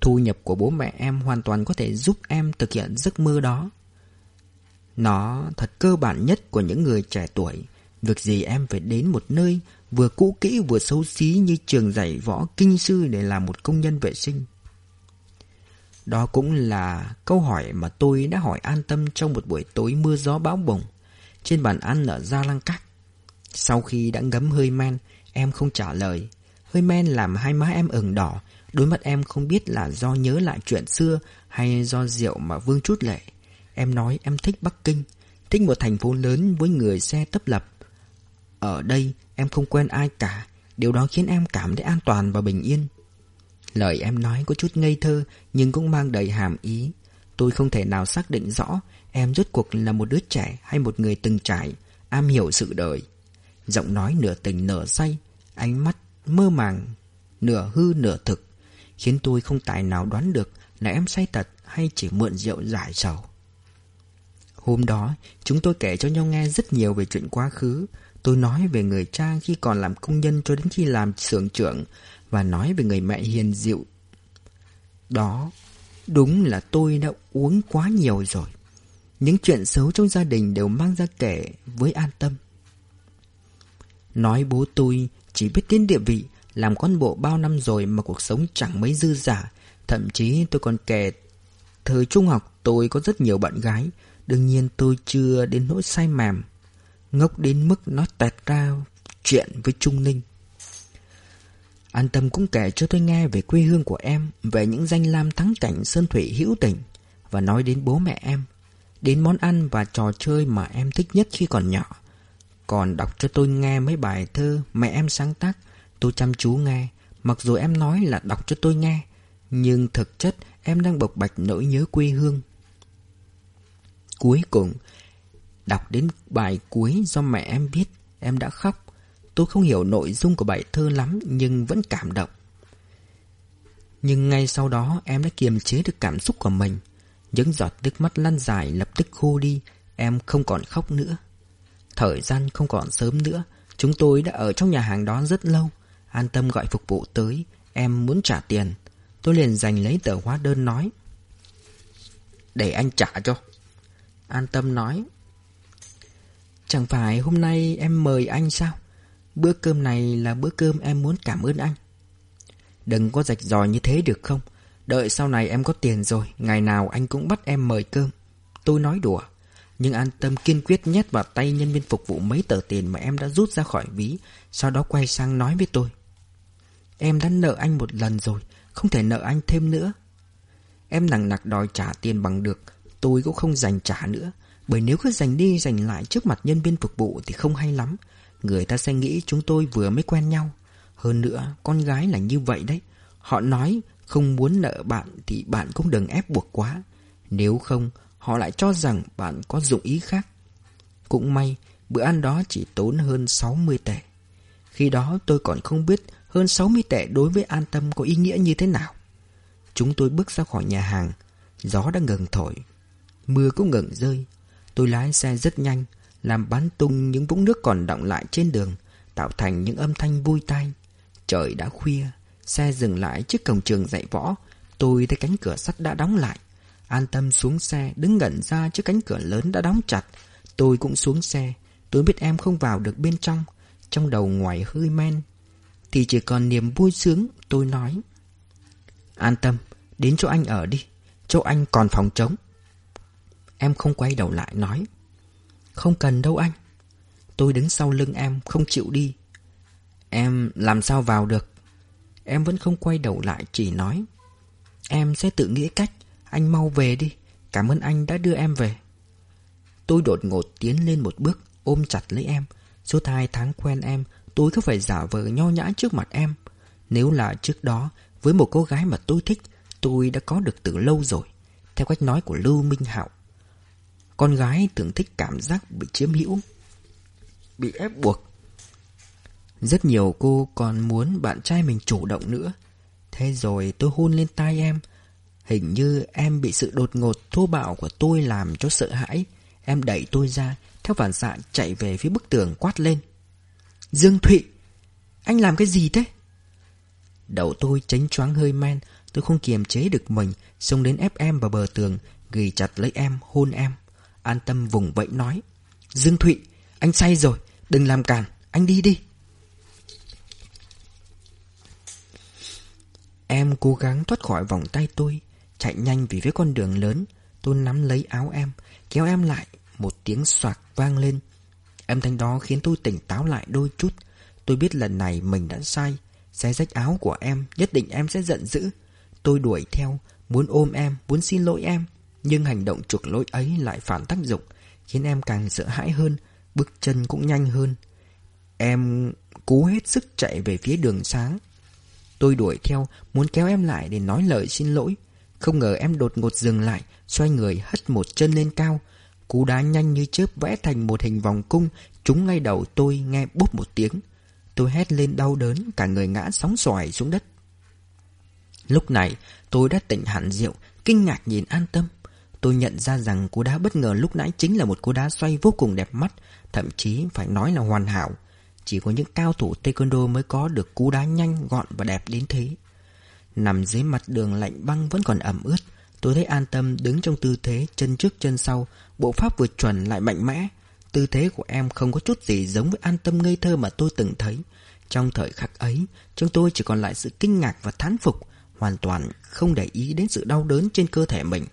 Thu nhập của bố mẹ em hoàn toàn có thể giúp em thực hiện giấc mơ đó. Nó thật cơ bản nhất của những người trẻ tuổi, Việc gì em phải đến một nơi vừa cũ kỹ vừa xấu xí như trường dạy võ kinh sư để làm một công nhân vệ sinh. Đó cũng là câu hỏi mà tôi đã hỏi an tâm trong một buổi tối mưa gió bão bùng trên bàn ăn ở Gia Lăng cát. Sau khi đã ngấm hơi men, em không trả lời. Hơi men làm hai má em ửng đỏ, đôi mắt em không biết là do nhớ lại chuyện xưa hay do rượu mà vương chút lệ. Em nói em thích Bắc Kinh, thích một thành phố lớn với người xe tấp lập. Ở đây em không quen ai cả Điều đó khiến em cảm thấy an toàn và bình yên Lời em nói có chút ngây thơ Nhưng cũng mang đầy hàm ý Tôi không thể nào xác định rõ Em rốt cuộc là một đứa trẻ hay một người từng trải Am hiểu sự đời Giọng nói nửa tình nửa say Ánh mắt mơ màng Nửa hư nửa thực Khiến tôi không tài nào đoán được Là em say tật hay chỉ mượn rượu giải sầu. Hôm đó, Chúng tôi kể cho nhau nghe rất nhiều về chuyện quá khứ. Tôi nói về người cha khi còn làm công nhân cho đến khi làm xưởng trưởng Và nói về người mẹ hiền dịu. Đó, Đúng là tôi đã uống quá nhiều rồi. Những chuyện xấu trong gia đình đều mang ra kể với an tâm. Nói bố tôi chỉ biết đến địa vị làm con bộ bao năm rồi mà cuộc sống chẳng mấy dư giả Thậm chí tôi còn kể, Thời trung học tôi có rất nhiều bạn gái. Đương nhiên tôi chưa đến nỗi say mềm. Ngốc đến mức nó tẹt ra chuyện với Trung Ninh. An Tâm cũng kể cho tôi nghe về quê hương của em, Về những danh lam thắng cảnh sơn thủy hữu tình, Và nói đến bố mẹ em, Đến món ăn và trò chơi mà em thích nhất khi còn nhỏ. Còn đọc cho tôi nghe mấy bài thơ mẹ em sáng tác Tôi chăm chú nghe, Mặc dù em nói là đọc cho tôi nghe, Nhưng thực chất em đang bộc bạch nỗi nhớ quê hương. Cuối cùng, Đọc đến bài cuối do mẹ em viết, Em đã khóc. Tôi không hiểu nội dung của bài thơ lắm, Nhưng vẫn cảm động. Nhưng ngay sau đó, em đã kiềm chế được cảm xúc của mình. Những giọt nước mắt lăn dài lập tức khô đi, Em không còn khóc nữa. Thời gian không còn sớm nữa, Chúng tôi đã ở trong nhà hàng đó rất lâu. An tâm gọi phục vụ tới, Em muốn trả tiền. Tôi liền giành lấy tờ hóa đơn nói, Để anh trả cho. An tâm nói, Chẳng phải hôm nay em mời anh sao? Bữa cơm này là bữa cơm em muốn cảm ơn anh. Đừng có rạch ròi như thế được không? Đợi sau này em có tiền rồi, Ngày nào anh cũng bắt em mời cơm. Tôi nói đùa, Nhưng an tâm kiên quyết nhét vào tay nhân viên phục vụ mấy tờ tiền mà em đã rút ra khỏi ví, Sau đó quay sang nói với tôi Em đã nợ anh một lần rồi, Không thể nợ anh thêm nữa. Em nặng nặc đòi trả tiền bằng được, Tôi cũng không dành trả nữa. Bởi nếu cứ dành đi dành lại trước mặt nhân viên phục vụ Thì không hay lắm. Người ta sẽ nghĩ chúng tôi vừa mới quen nhau. Hơn nữa, con gái là như vậy đấy. Họ nói không muốn nợ bạn Thì bạn cũng đừng ép buộc quá. Nếu không, họ lại cho rằng bạn có dụng ý khác. Cũng may, bữa ăn đó chỉ tốn hơn 60 tệ. Khi đó tôi còn không biết hơn 60 tệ đối với an tâm có ý nghĩa như thế nào? Chúng tôi bước ra khỏi nhà hàng. Gió đã ngừng thổi. Mưa cũng ngừng rơi. Tôi lái xe rất nhanh, Làm bắn tung những vũng nước còn đọng lại trên đường, Tạo thành những âm thanh vui tai. Trời đã khuya, Xe dừng lại trước cổng trường dạy võ. Tôi thấy cánh cửa sắt đã đóng lại. An tâm xuống xe, Đứng ngẩn ra trước cánh cửa lớn đã đóng chặt. Tôi cũng xuống xe. Tôi biết em không vào được bên trong. Trong đầu ngoài hơi men. Thì chỉ còn niềm vui sướng, Tôi nói. An tâm, Đến chỗ anh ở đi, Chỗ anh còn phòng trống. Em không quay đầu lại nói, Không cần đâu anh, Tôi đứng sau lưng em không chịu đi. Em làm sao vào được? Em vẫn không quay đầu lại, chỉ nói, Em sẽ tự nghĩ cách, Anh mau về đi, Cảm ơn anh đã đưa em về. Tôi đột ngột tiến lên một bước, Ôm chặt lấy em. Suốt hai tháng quen em Tôi cứ phải giả vờ nho nhã trước mặt em. Nếu là trước đó, Với một cô gái mà tôi thích, Tôi đã có được từ lâu rồi, Theo cách nói của Lưu Minh Hạo. Con gái thường thích cảm giác bị chiếm hữu, Bị ép buộc. Rất nhiều cô còn muốn bạn trai mình chủ động nữa. Thế rồi tôi hôn lên tai em. Hình như em bị sự đột ngột, thô bạo của tôi làm cho sợ hãi. Em đẩy tôi ra, Theo phản xạ chạy về phía bức tường quát lên. Dương Thụy, Anh làm cái gì thế? Đầu tôi tránh choáng hơi men, Tôi không kiềm chế được mình, Xông đến ép em vào bờ tường, Ghi chặt lấy em, hôn em, An tâm vùng vẫy nói, Dương Thụy, Anh say rồi, Đừng làm cản, Anh đi đi. Em cố gắng thoát khỏi vòng tay tôi, Chạy nhanh vì với con đường lớn, Tôi nắm lấy áo em, Kéo em lại, Một tiếng soạt vang lên Âm thanh đó khiến tôi tỉnh táo lại đôi chút. Tôi biết lần này mình đã sai. Xé rách áo của em, Nhất định em sẽ giận dữ. Tôi đuổi theo, Muốn ôm em, Muốn xin lỗi em. Nhưng hành động chuộc lỗi ấy lại phản tác dụng, Khiến em càng sợ hãi hơn, Bước chân cũng nhanh hơn. Em cố hết sức chạy về phía đường sáng. Tôi đuổi theo, Muốn kéo em lại để nói lời xin lỗi. Không ngờ em đột ngột dừng lại, Xoay người hất một chân lên cao. Cú đá nhanh như chớp vẽ thành một hình vòng cung. Chúng ngay đầu tôi nghe bốp một tiếng. Tôi hét lên đau đớn Cả người ngã sóng xoài xuống đất. Lúc này tôi đã tỉnh hẳn rượu Kinh ngạc nhìn an tâm. Tôi nhận ra rằng cú đá bất ngờ lúc nãy chính là một cú đá xoay vô cùng đẹp mắt Thậm chí phải nói là hoàn hảo. Chỉ có những cao thủ taekwondo mới có được cú đá nhanh, gọn và đẹp đến thế. Nằm dưới mặt đường lạnh băng vẫn còn ẩm ướt. Tôi thấy an tâm đứng trong tư thế chân trước chân sau, Bộ pháp vừa chuẩn lại mạnh mẽ. Tư thế của em không có chút gì giống với an tâm ngây thơ mà tôi từng thấy. Trong thời khắc ấy, Chúng tôi chỉ còn lại sự kinh ngạc và thán phục, Hoàn toàn không để ý đến sự đau đớn trên cơ thể mình.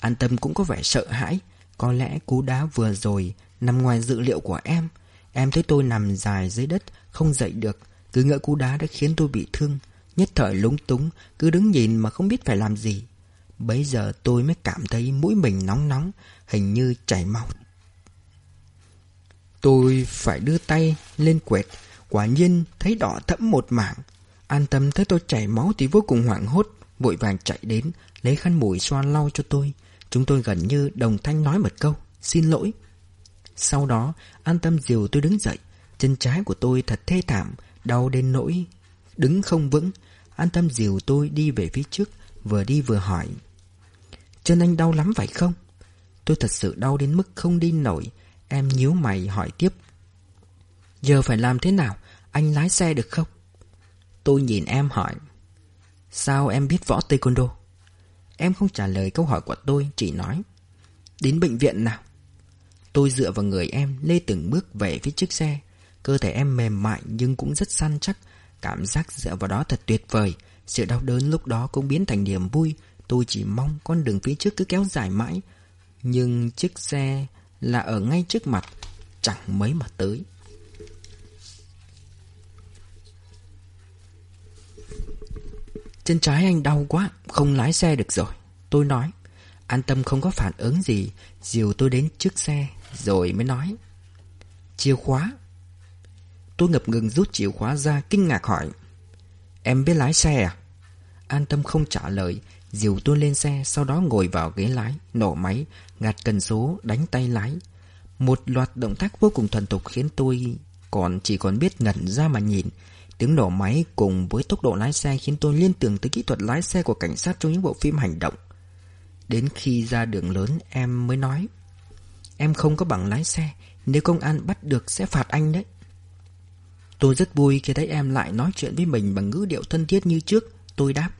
An tâm cũng có vẻ sợ hãi. Có lẽ cú đá vừa rồi Nằm ngoài dự liệu của em. Em thấy tôi nằm dài dưới đất, Không dậy được. Cứ ngỡ cú đá đã khiến tôi bị thương. Nhất thời lúng túng, Cứ đứng nhìn mà không biết phải làm gì. Bấy giờ tôi mới cảm thấy mũi mình nóng nóng, Hình như chảy máu. Tôi phải đưa tay lên quẹt, Quả nhiên thấy đỏ thẫm một mảng. An tâm thấy tôi chảy máu thì vô cùng hoảng hốt, Vội vàng chạy đến, Lấy khăn mùi xoa lau cho tôi. Chúng tôi gần như đồng thanh nói một câu, Xin lỗi. Sau đó, an tâm dìu tôi đứng dậy. Chân trái của tôi thật thê thảm, Đau đến nỗi Đứng không vững. An tâm dìu tôi đi về phía trước, Vừa đi vừa hỏi. Chân anh đau lắm phải không? Tôi thật sự đau đến mức không đi nổi. Em nhíu mày hỏi tiếp. Giờ phải làm thế nào? Anh lái xe được không? Tôi nhìn em hỏi. Sao em biết võ taekwondo? Em không trả lời câu hỏi của tôi, Chỉ nói. Đến bệnh viện nào? Tôi dựa vào người em, lê từng bước về phía chiếc xe. Cơ thể em mềm mại nhưng cũng rất săn chắc. Cảm giác dựa vào đó thật tuyệt vời. Sự đau đớn lúc đó cũng biến thành niềm vui. Tôi chỉ mong con đường phía trước cứ kéo dài mãi. Nhưng chiếc xe là ở ngay trước mặt, Chẳng mấy mà tới. Chân trái anh đau quá, Không lái xe được rồi, Tôi nói. An tâm không có phản ứng gì, Dìu tôi đến trước xe, Rồi mới nói. Chìa khóa Tôi ngập ngừng rút chìa khóa ra, Kinh ngạc hỏi. Em biết lái xe à? An tâm không trả lời, Dìu tôi lên xe, Sau đó ngồi vào ghế lái, Nổ máy Gạt cần số, Đánh tay lái. Một loạt động tác vô cùng thuần thục Khiến tôi còn chỉ còn biết ngẩn ra mà nhìn. Tiếng nổ máy cùng với tốc độ lái xe khiến tôi liên tưởng tới kỹ thuật lái xe của cảnh sát trong những bộ phim hành động. Đến khi ra đường lớn, em mới nói, Em không có bằng lái xe, Nếu công an bắt được sẽ phạt anh đấy. Tôi rất vui khi thấy em lại nói chuyện với mình bằng ngữ điệu thân thiết như trước, Tôi đáp.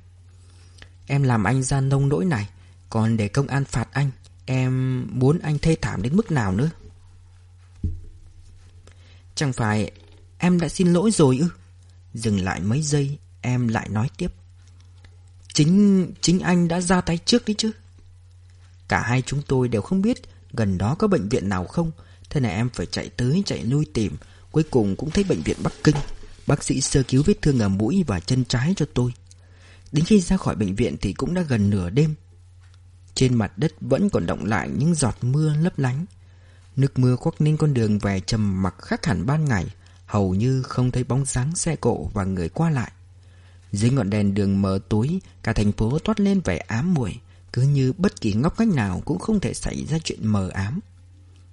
Em làm anh ra nông nỗi này, Còn để công an phạt anh, Em muốn anh thê thảm đến mức nào nữa? Chẳng phải em đã xin lỗi rồi ư? Dừng lại mấy giây, Em lại nói tiếp. Chính chính anh đã ra tay trước đấy chứ? Cả hai chúng tôi đều không biết Gần đó có bệnh viện nào không, Thế này em phải chạy tới, chạy lui tìm Cuối cùng cũng thấy bệnh viện Bắc Kinh. Bác sĩ sơ cứu vết thương ở mũi và chân trái cho tôi. Đến khi ra khỏi bệnh viện thì cũng đã gần nửa đêm. Trên mặt đất vẫn còn động lại những giọt mưa lấp lánh. Nước mưa quắc nên con đường về trầm mặc khác hẳn ban ngày, Hầu như không thấy bóng dáng xe cộ và người qua lại. Dưới ngọn đèn đường mờ tối, Cả thành phố toát lên vẻ ám muội, Cứ như bất kỳ ngóc ngách nào Cũng không thể xảy ra chuyện mờ ám.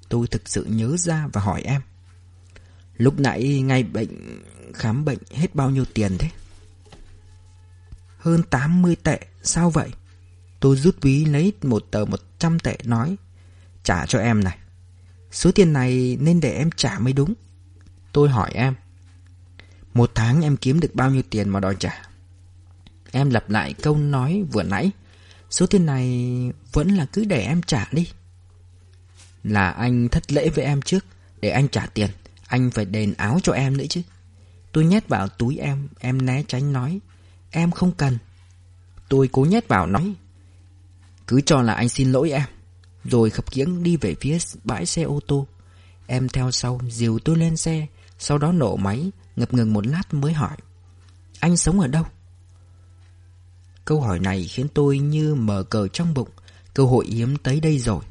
Tôi thực sự nhớ ra và hỏi em Lúc nãy ngay bệnh, Khám bệnh hết bao nhiêu tiền thế? Hơn 80 tệ, Sao vậy? Tôi rút ví lấy một tờ 100 tệ nói, Trả cho em này. Số tiền này nên để em trả mới đúng. Tôi hỏi em, Một tháng em kiếm được bao nhiêu tiền mà đòi trả? Em lặp lại câu nói vừa nãy, Số tiền này vẫn là cứ để em trả đi. Là anh thất lễ với em trước, Để anh trả tiền. Anh phải đền áo cho em nữa chứ. Tôi nhét vào túi em Em né tránh nói, Em không cần. Tôi cố nhét vào nói, Cứ cho là anh xin lỗi em. Rồi khập khiễng đi về phía bãi xe ô tô. Em theo sau, dìu tôi lên xe, sau đó nổ máy, Ngập ngừng một lát mới hỏi, Anh sống ở đâu? Câu hỏi này khiến tôi như mở cờ trong bụng. Cơ hội hiếm tới đây rồi.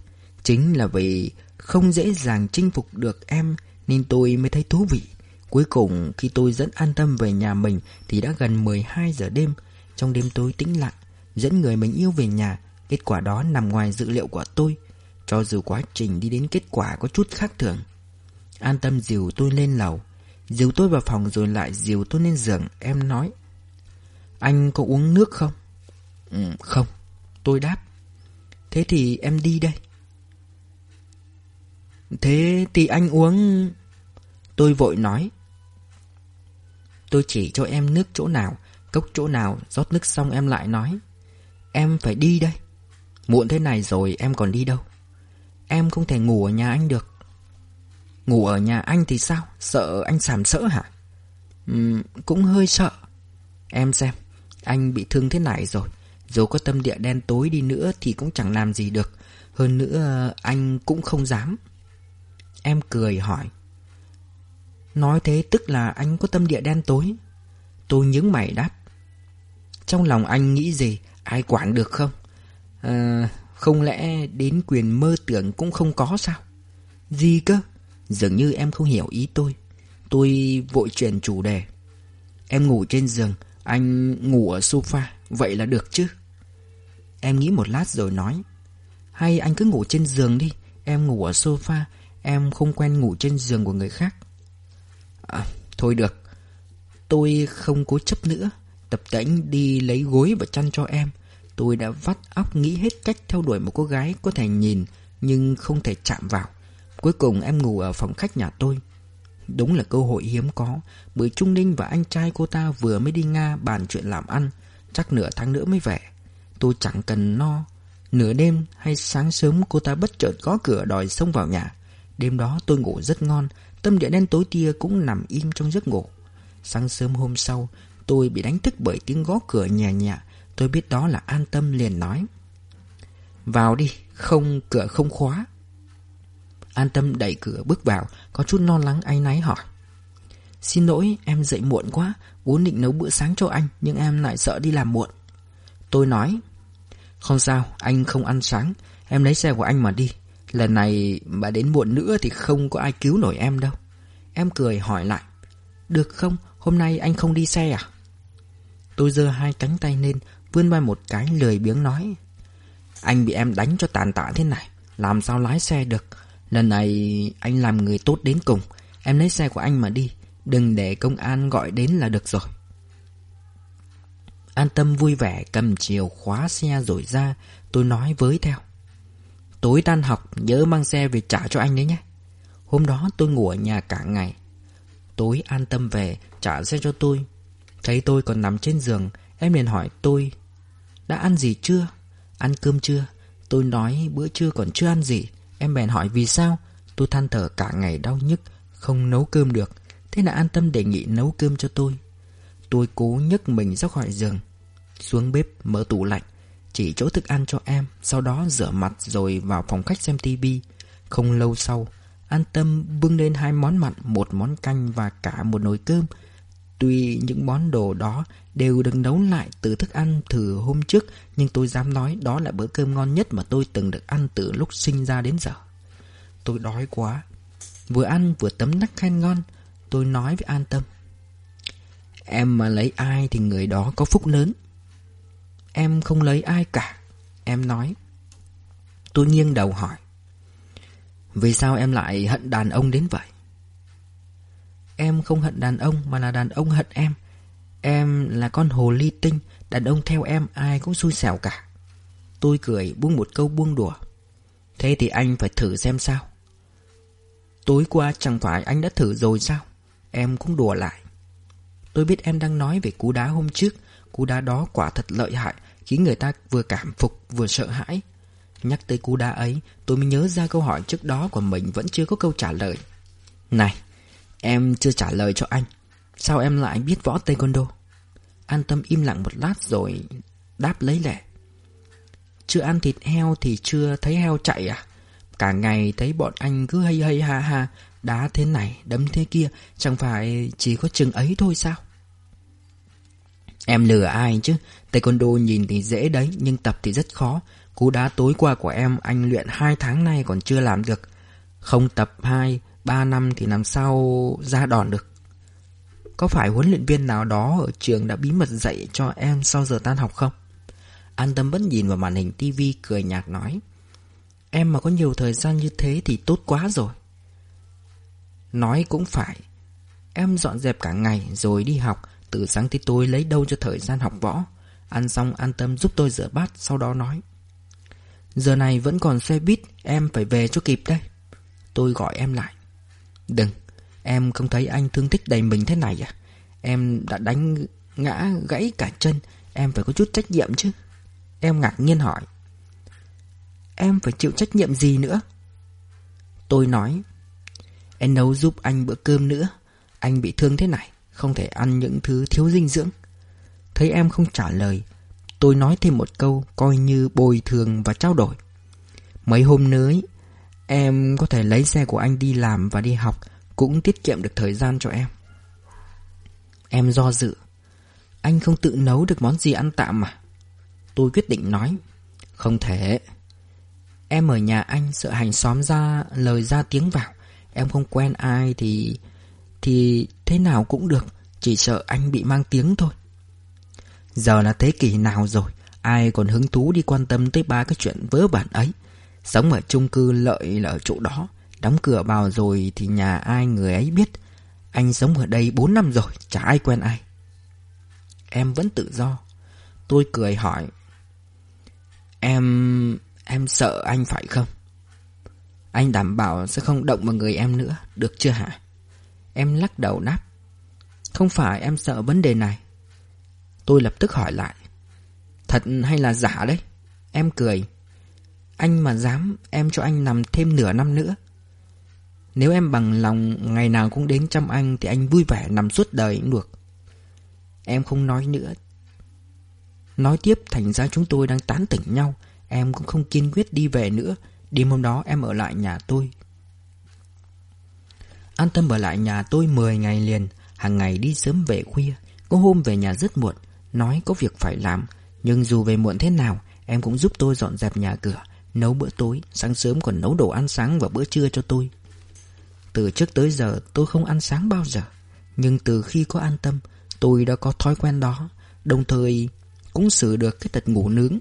Chính là vì không dễ dàng chinh phục được em nên tôi mới thấy thú vị. Cuối cùng khi tôi dẫn an tâm về nhà mình Thì đã gần 12 giờ đêm. Trong đêm tối tĩnh lặng Dẫn người mình yêu về nhà Kết quả đó nằm ngoài dự liệu của tôi. Cho dù quá trình đi đến kết quả có chút khác thường An tâm dìu tôi lên lầu. Dìu tôi vào phòng rồi lại dìu tôi lên giường Em nói Anh có uống nước không? Ừ, không. Tôi đáp Thế thì em đi đây. Thế thì anh uống Tôi vội nói. Tôi chỉ cho em nước chỗ nào Cốc chỗ nào rót nước xong em lại nói. Em phải đi đây. Muộn thế này rồi em còn đi đâu? Em không thể ngủ ở nhà anh được. Ngủ ở nhà anh thì sao? Sợ anh sàm sỡ hả? Uhm, Cũng hơi sợ. Em xem Anh bị thương thế này rồi. Dù có tâm địa đen tối đi nữa Thì cũng chẳng làm gì được. Hơn nữa anh cũng không dám. Em cười hỏi. Nói thế tức là anh có tâm địa đen tối. Tôi nhướng mày đáp. Trong lòng anh nghĩ gì? Ai quản được không? À, Không lẽ đến quyền mơ tưởng cũng không có sao? Gì cơ? Dường như em không hiểu ý tôi. Tôi vội chuyển chủ đề. Em ngủ trên giường Anh ngủ ở sofa Vậy là được chứ? Em nghĩ một lát rồi nói. Hay anh cứ ngủ trên giường đi Em ngủ ở sofa Em không quen ngủ trên giường của người khác à, Thôi được. Tôi không cố chấp nữa. Tập tễnh đi lấy gối và chăn cho em. Tôi đã vắt óc nghĩ hết cách theo đuổi một cô gái có thể nhìn Nhưng không thể chạm vào. Cuối cùng em ngủ ở phòng khách nhà tôi. Đúng là cơ hội hiếm có. Bởi Trung Ninh và anh trai cô ta vừa mới đi Nga bàn chuyện làm ăn Chắc nửa tháng nữa mới về. Tôi chẳng cần no. Nửa đêm hay sáng sớm cô ta bất chợt có cửa đòi xông vào nhà. Đêm đó tôi ngủ rất ngon Tâm địa đen tối kia cũng nằm im trong giấc ngủ. Sáng sớm hôm sau, Tôi bị đánh thức bởi tiếng gõ cửa nhẹ nhẹ. Tôi biết đó là an tâm liền nói. Vào đi, Không, cửa không khóa. An tâm đẩy cửa bước vào, Có chút lo lắng áy náy hỏi. Xin lỗi, em dậy muộn quá. Vốn định nấu bữa sáng cho anh, Nhưng em lại sợ đi làm muộn. Tôi nói. Không sao, anh không ăn sáng. Em lấy xe của anh mà đi. Lần này mà đến muộn nữa Thì không có ai cứu nổi em đâu. Em cười hỏi lại, Được không? Hôm nay anh không đi xe à? Tôi giơ hai cánh tay lên, Vươn vai một cái lười biếng nói, Anh bị em đánh cho tàn tạ thế này, Làm sao lái xe được? Lần này anh làm người tốt đến cùng, Em lấy xe của anh mà đi, Đừng để công an gọi đến là được rồi. An tâm vui vẻ cầm chìa khóa xe rồi ra, Tôi nói với theo Tối tan học, nhớ mang xe về trả cho anh đấy nhé. Hôm đó tôi ngủ ở nhà cả ngày. Tối an tâm về, trả xe cho tôi. Thấy tôi còn nằm trên giường, Em liền hỏi tôi, Đã ăn gì chưa? Ăn cơm chưa? Tôi nói, bữa trưa còn chưa ăn gì. Em bèn hỏi, vì sao? Tôi than thở cả ngày đau nhức, Không nấu cơm được. Thế là an tâm đề nghị nấu cơm cho tôi. Tôi cố nhấc mình ra khỏi giường, Xuống bếp mở tủ lạnh. Chỉ chỗ thức ăn cho em, Sau đó rửa mặt rồi vào phòng khách xem tivi Không lâu sau, An tâm bưng lên hai món mặn, Một món canh và cả một nồi cơm. Tuy những món đồ đó đều được nấu lại từ thức ăn thử hôm trước, Nhưng tôi dám nói đó là bữa cơm ngon nhất mà tôi từng được ăn từ lúc sinh ra đến giờ. Tôi đói quá. Vừa ăn vừa tấm nắc khen ngon. Tôi nói với an tâm, Em mà lấy ai thì người đó có phúc lớn. Em không lấy ai cả, Em nói. Tôi nghiêng đầu hỏi. Vì sao em lại hận đàn ông đến vậy? Em không hận đàn ông mà là đàn ông hận em. Em là con hồ ly tinh, Đàn ông theo em ai cũng xui xẻo cả. Tôi cười buông một câu buông đùa. Thế thì anh phải thử xem sao. Tối qua chẳng phải anh đã thử rồi sao? Em cũng đùa lại. Tôi biết em đang nói về cú đá hôm trước Cú đá đó quả thật lợi hại, Khiến người ta vừa cảm phục vừa sợ hãi. Nhắc tới cú đá ấy, Tôi mới nhớ ra câu hỏi trước đó của mình Vẫn chưa có câu trả lời. Này, Em chưa trả lời cho anh. Sao em lại biết võ taekwondo? An tâm im lặng một lát rồi Đáp lấy lẻ Chưa ăn thịt heo thì chưa thấy heo chạy à? Cả ngày thấy bọn anh cứ hay hay ha ha, Đá thế này, đấm thế kia, Chẳng phải chỉ có chừng ấy thôi sao? Em lừa ai chứ? Taekwondo nhìn thì dễ đấy, Nhưng tập thì rất khó. Cú đá tối qua của em, anh luyện 2 tháng nay còn chưa làm được. Không tập 2 3 năm thì làm sao ra đòn được? Có phải huấn luyện viên nào đó Ở trường đã bí mật dạy cho em Sau giờ tan học không? An tâm vẫn nhìn vào màn hình tivi cười nhạt nói, Em mà có nhiều thời gian như thế Thì tốt quá rồi. Nói cũng phải, Em dọn dẹp cả ngày rồi đi học từ sáng tới tối lấy đâu cho thời gian học võ. Ăn xong, an tâm giúp tôi rửa bát, Sau đó nói, Giờ này vẫn còn xe buýt, Em phải về cho kịp đây. Tôi gọi em lại, Đừng, Em không thấy anh thương tích đầy mình thế này à? Em đã đánh ngã gãy cả chân, Em phải có chút trách nhiệm chứ. Em ngạc nhiên hỏi, Em phải chịu trách nhiệm gì nữa? Tôi nói, Em nấu giúp anh bữa cơm nữa, Anh bị thương thế này. Không thể ăn những thứ thiếu dinh dưỡng. Thấy em không trả lời, Tôi nói thêm một câu Coi như bồi thường và trao đổi. Mấy hôm nữa, Em có thể lấy xe của anh đi làm và đi học, Cũng tiết kiệm được thời gian cho em. Em do dự. Anh không tự nấu được món gì ăn tạm mà. Tôi quyết định nói, Không thể. Em ở nhà anh, sợ hành xóm ra, lời ra tiếng vào. Em không quen ai thì... Thì thế nào cũng được, Chỉ sợ anh bị mang tiếng thôi. Giờ là thế kỷ nào rồi, Ai còn hứng thú đi quan tâm tới ba cái chuyện vớ vẩn ấy? Sống ở chung cư lợi là ở chỗ đó, Đóng cửa vào rồi thì nhà ai người ấy biết. Anh sống ở đây 4 năm rồi, Chả ai quen ai. Em vẫn tự do. Tôi cười hỏi, Em... em sợ anh phải không? Anh đảm bảo sẽ không động vào người em nữa, Được chưa hả? Em lắc đầu đáp, Không phải em sợ vấn đề này. Tôi lập tức hỏi lại, Thật hay là giả đấy? Em cười, Anh mà dám em cho anh nằm thêm nửa năm nữa. Nếu em bằng lòng ngày nào cũng đến chăm anh Thì anh vui vẻ nằm suốt đời cũng được. Em không nói nữa. Nói tiếp thành ra chúng tôi đang tán tỉnh nhau, Em cũng không kiên quyết đi về nữa. Đêm hôm đó em ở lại nhà tôi An tâm ở lại nhà tôi 10 ngày liền, hàng ngày đi sớm về khuya. Có hôm về nhà rất muộn, Nói có việc phải làm. Nhưng dù về muộn thế nào, Em cũng giúp tôi dọn dẹp nhà cửa, Nấu bữa tối. Sáng sớm còn nấu đồ ăn sáng và bữa trưa cho tôi. Từ trước tới giờ, tôi không ăn sáng bao giờ. Nhưng từ khi có an tâm, Tôi đã có thói quen đó. Đồng thời, cũng xử được cái tật ngủ nướng.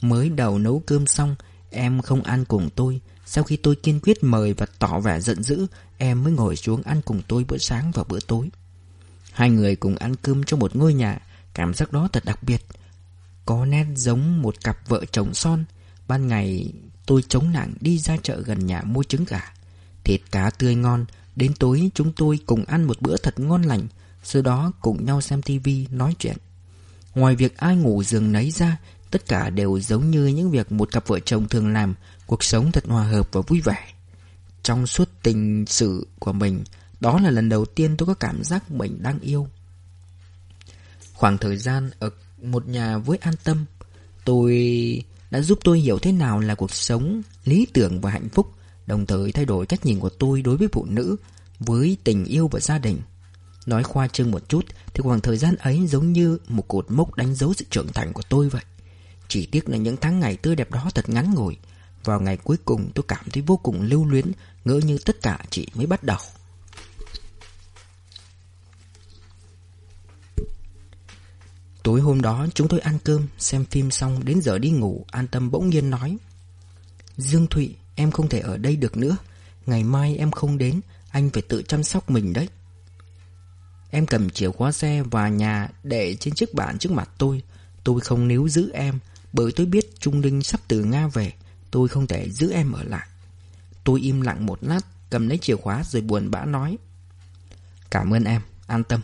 Mới đầu nấu cơm xong, Em không ăn cùng tôi. Sau khi tôi kiên quyết mời và tỏ vẻ giận dữ Em mới ngồi xuống ăn cùng tôi bữa sáng và bữa tối. Hai người cùng ăn cơm trong một ngôi nhà, Cảm giác đó thật đặc biệt. Có nét giống một cặp vợ chồng son. Ban ngày, tôi chống nặng đi ra chợ gần nhà mua trứng gà. Thịt cá tươi ngon, Đến tối chúng tôi cùng ăn một bữa thật ngon lành, Sau đó cùng nhau xem tivi nói chuyện. Ngoài việc ai ngủ giường nấy ra, Tất cả đều giống như những việc một cặp vợ chồng thường làm, Cuộc sống thật hòa hợp và vui vẻ. Trong suốt tình sự của mình. Đó là lần đầu tiên tôi có cảm giác mình đang yêu. Khoảng thời gian ở một nhà với an tâm, Tôi đã giúp tôi hiểu thế nào là cuộc sống, lý tưởng và hạnh phúc, Đồng thời thay đổi cách nhìn của tôi đối với phụ nữ, Với tình yêu và gia đình. Nói khoa trương một chút Thì khoảng thời gian ấy giống như một cột mốc đánh dấu sự trưởng thành của tôi vậy. Chỉ tiếc là những tháng ngày tươi đẹp đó thật ngắn ngủi vào ngày cuối cùng tôi cảm thấy vô cùng lưu luyến Ngỡ như tất cả chỉ mới bắt đầu Tối hôm đó chúng tôi ăn cơm Xem phim xong đến giờ đi ngủ An tâm bỗng nhiên nói Dương Thụy em không thể ở đây được nữa Ngày mai em không đến Anh phải tự chăm sóc mình đấy Em cầm chìa khóa xe và nhà để trên chiếc bàn trước mặt tôi. Tôi không níu giữ em, bởi tôi biết Trung Linh sắp từ Nga về. Tôi không thể giữ em ở lại. Tôi im lặng một lát, cầm lấy chìa khóa rồi buồn bã nói. Cảm ơn em, an tâm.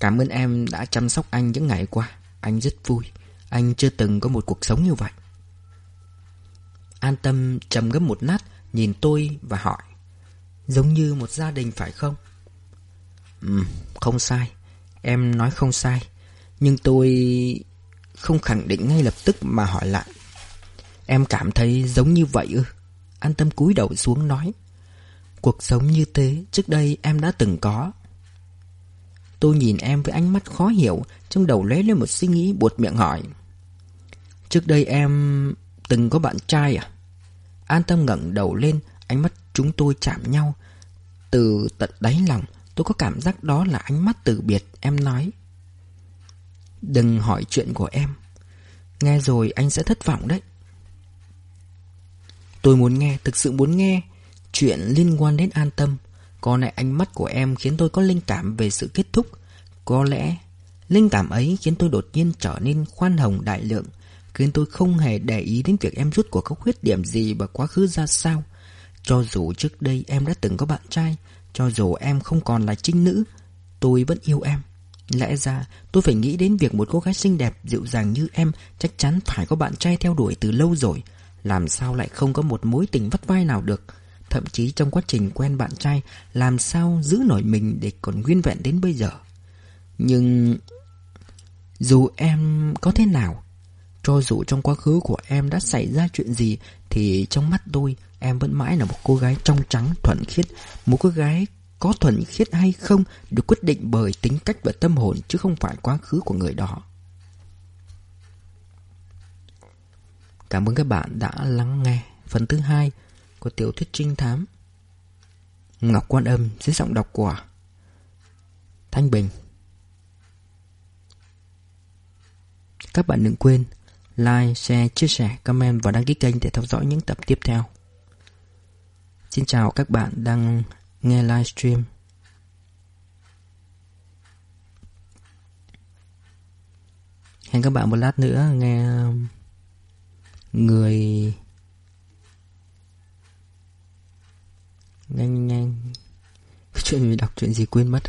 Cảm ơn em đã chăm sóc anh những ngày qua. Anh rất vui. Anh chưa từng có một cuộc sống như vậy. An tâm trầm ngâm một lát, nhìn tôi và hỏi. Giống như một gia đình phải không? Ừ, không sai. Em nói không sai. Nhưng tôi không khẳng định ngay lập tức mà hỏi lại. Em cảm thấy giống như vậy ư? An tâm cúi đầu xuống nói. Cuộc sống như thế trước đây em đã từng có. Tôi nhìn em với ánh mắt khó hiểu, trong đầu lấy lên một suy nghĩ buột miệng hỏi. Trước đây em từng có bạn trai à? An tâm ngẩng đầu lên, ánh mắt chúng tôi chạm nhau. Từ tận đáy lòng, Tôi có cảm giác đó là ánh mắt từ biệt Em nói Đừng hỏi chuyện của em Nghe rồi anh sẽ thất vọng đấy Tôi muốn nghe, Thực sự muốn nghe Chuyện liên quan đến an tâm. Có lẽ ánh mắt của em khiến tôi có linh cảm về sự kết thúc. Có lẽ Linh cảm ấy khiến tôi đột nhiên trở nên khoan hồng đại lượng, Khiến tôi không hề để ý đến việc em rút của các khuyết điểm gì và quá khứ ra sao. Cho dù trước đây em đã từng có bạn trai, Cho dù em không còn là trinh nữ, Tôi vẫn yêu em. Lẽ ra, tôi phải nghĩ đến việc một cô gái xinh đẹp dịu dàng như em chắc chắn phải có bạn trai theo đuổi từ lâu rồi. Làm sao lại không có một mối tình vắt vai nào được. Thậm chí trong quá trình quen bạn trai làm sao giữ nổi mình để còn nguyên vẹn đến bây giờ. Nhưng dù em có thế nào, cho dù trong quá khứ của em đã xảy ra chuyện gì thì trong mắt tôi em vẫn mãi là một cô gái trong trắng thuần khiết, một cô gái có thuần khiết hay không được quyết định bởi tính cách và tâm hồn chứ không phải quá khứ của người đó. Cảm ơn các bạn đã lắng nghe phần thứ hai của tiểu thuyết trinh thám Ngọc Quan Âm dưới giọng đọc của Thanh Bình. Các bạn đừng quên like, share, chia sẻ, comment và đăng ký kênh để theo dõi những tập tiếp theo. Xin chào các bạn đang nghe livestream. Hẹn các bạn một lát nữa nghe um, người. Nhanh nhanh. Chuyện gì đọc chuyện gì quên mất?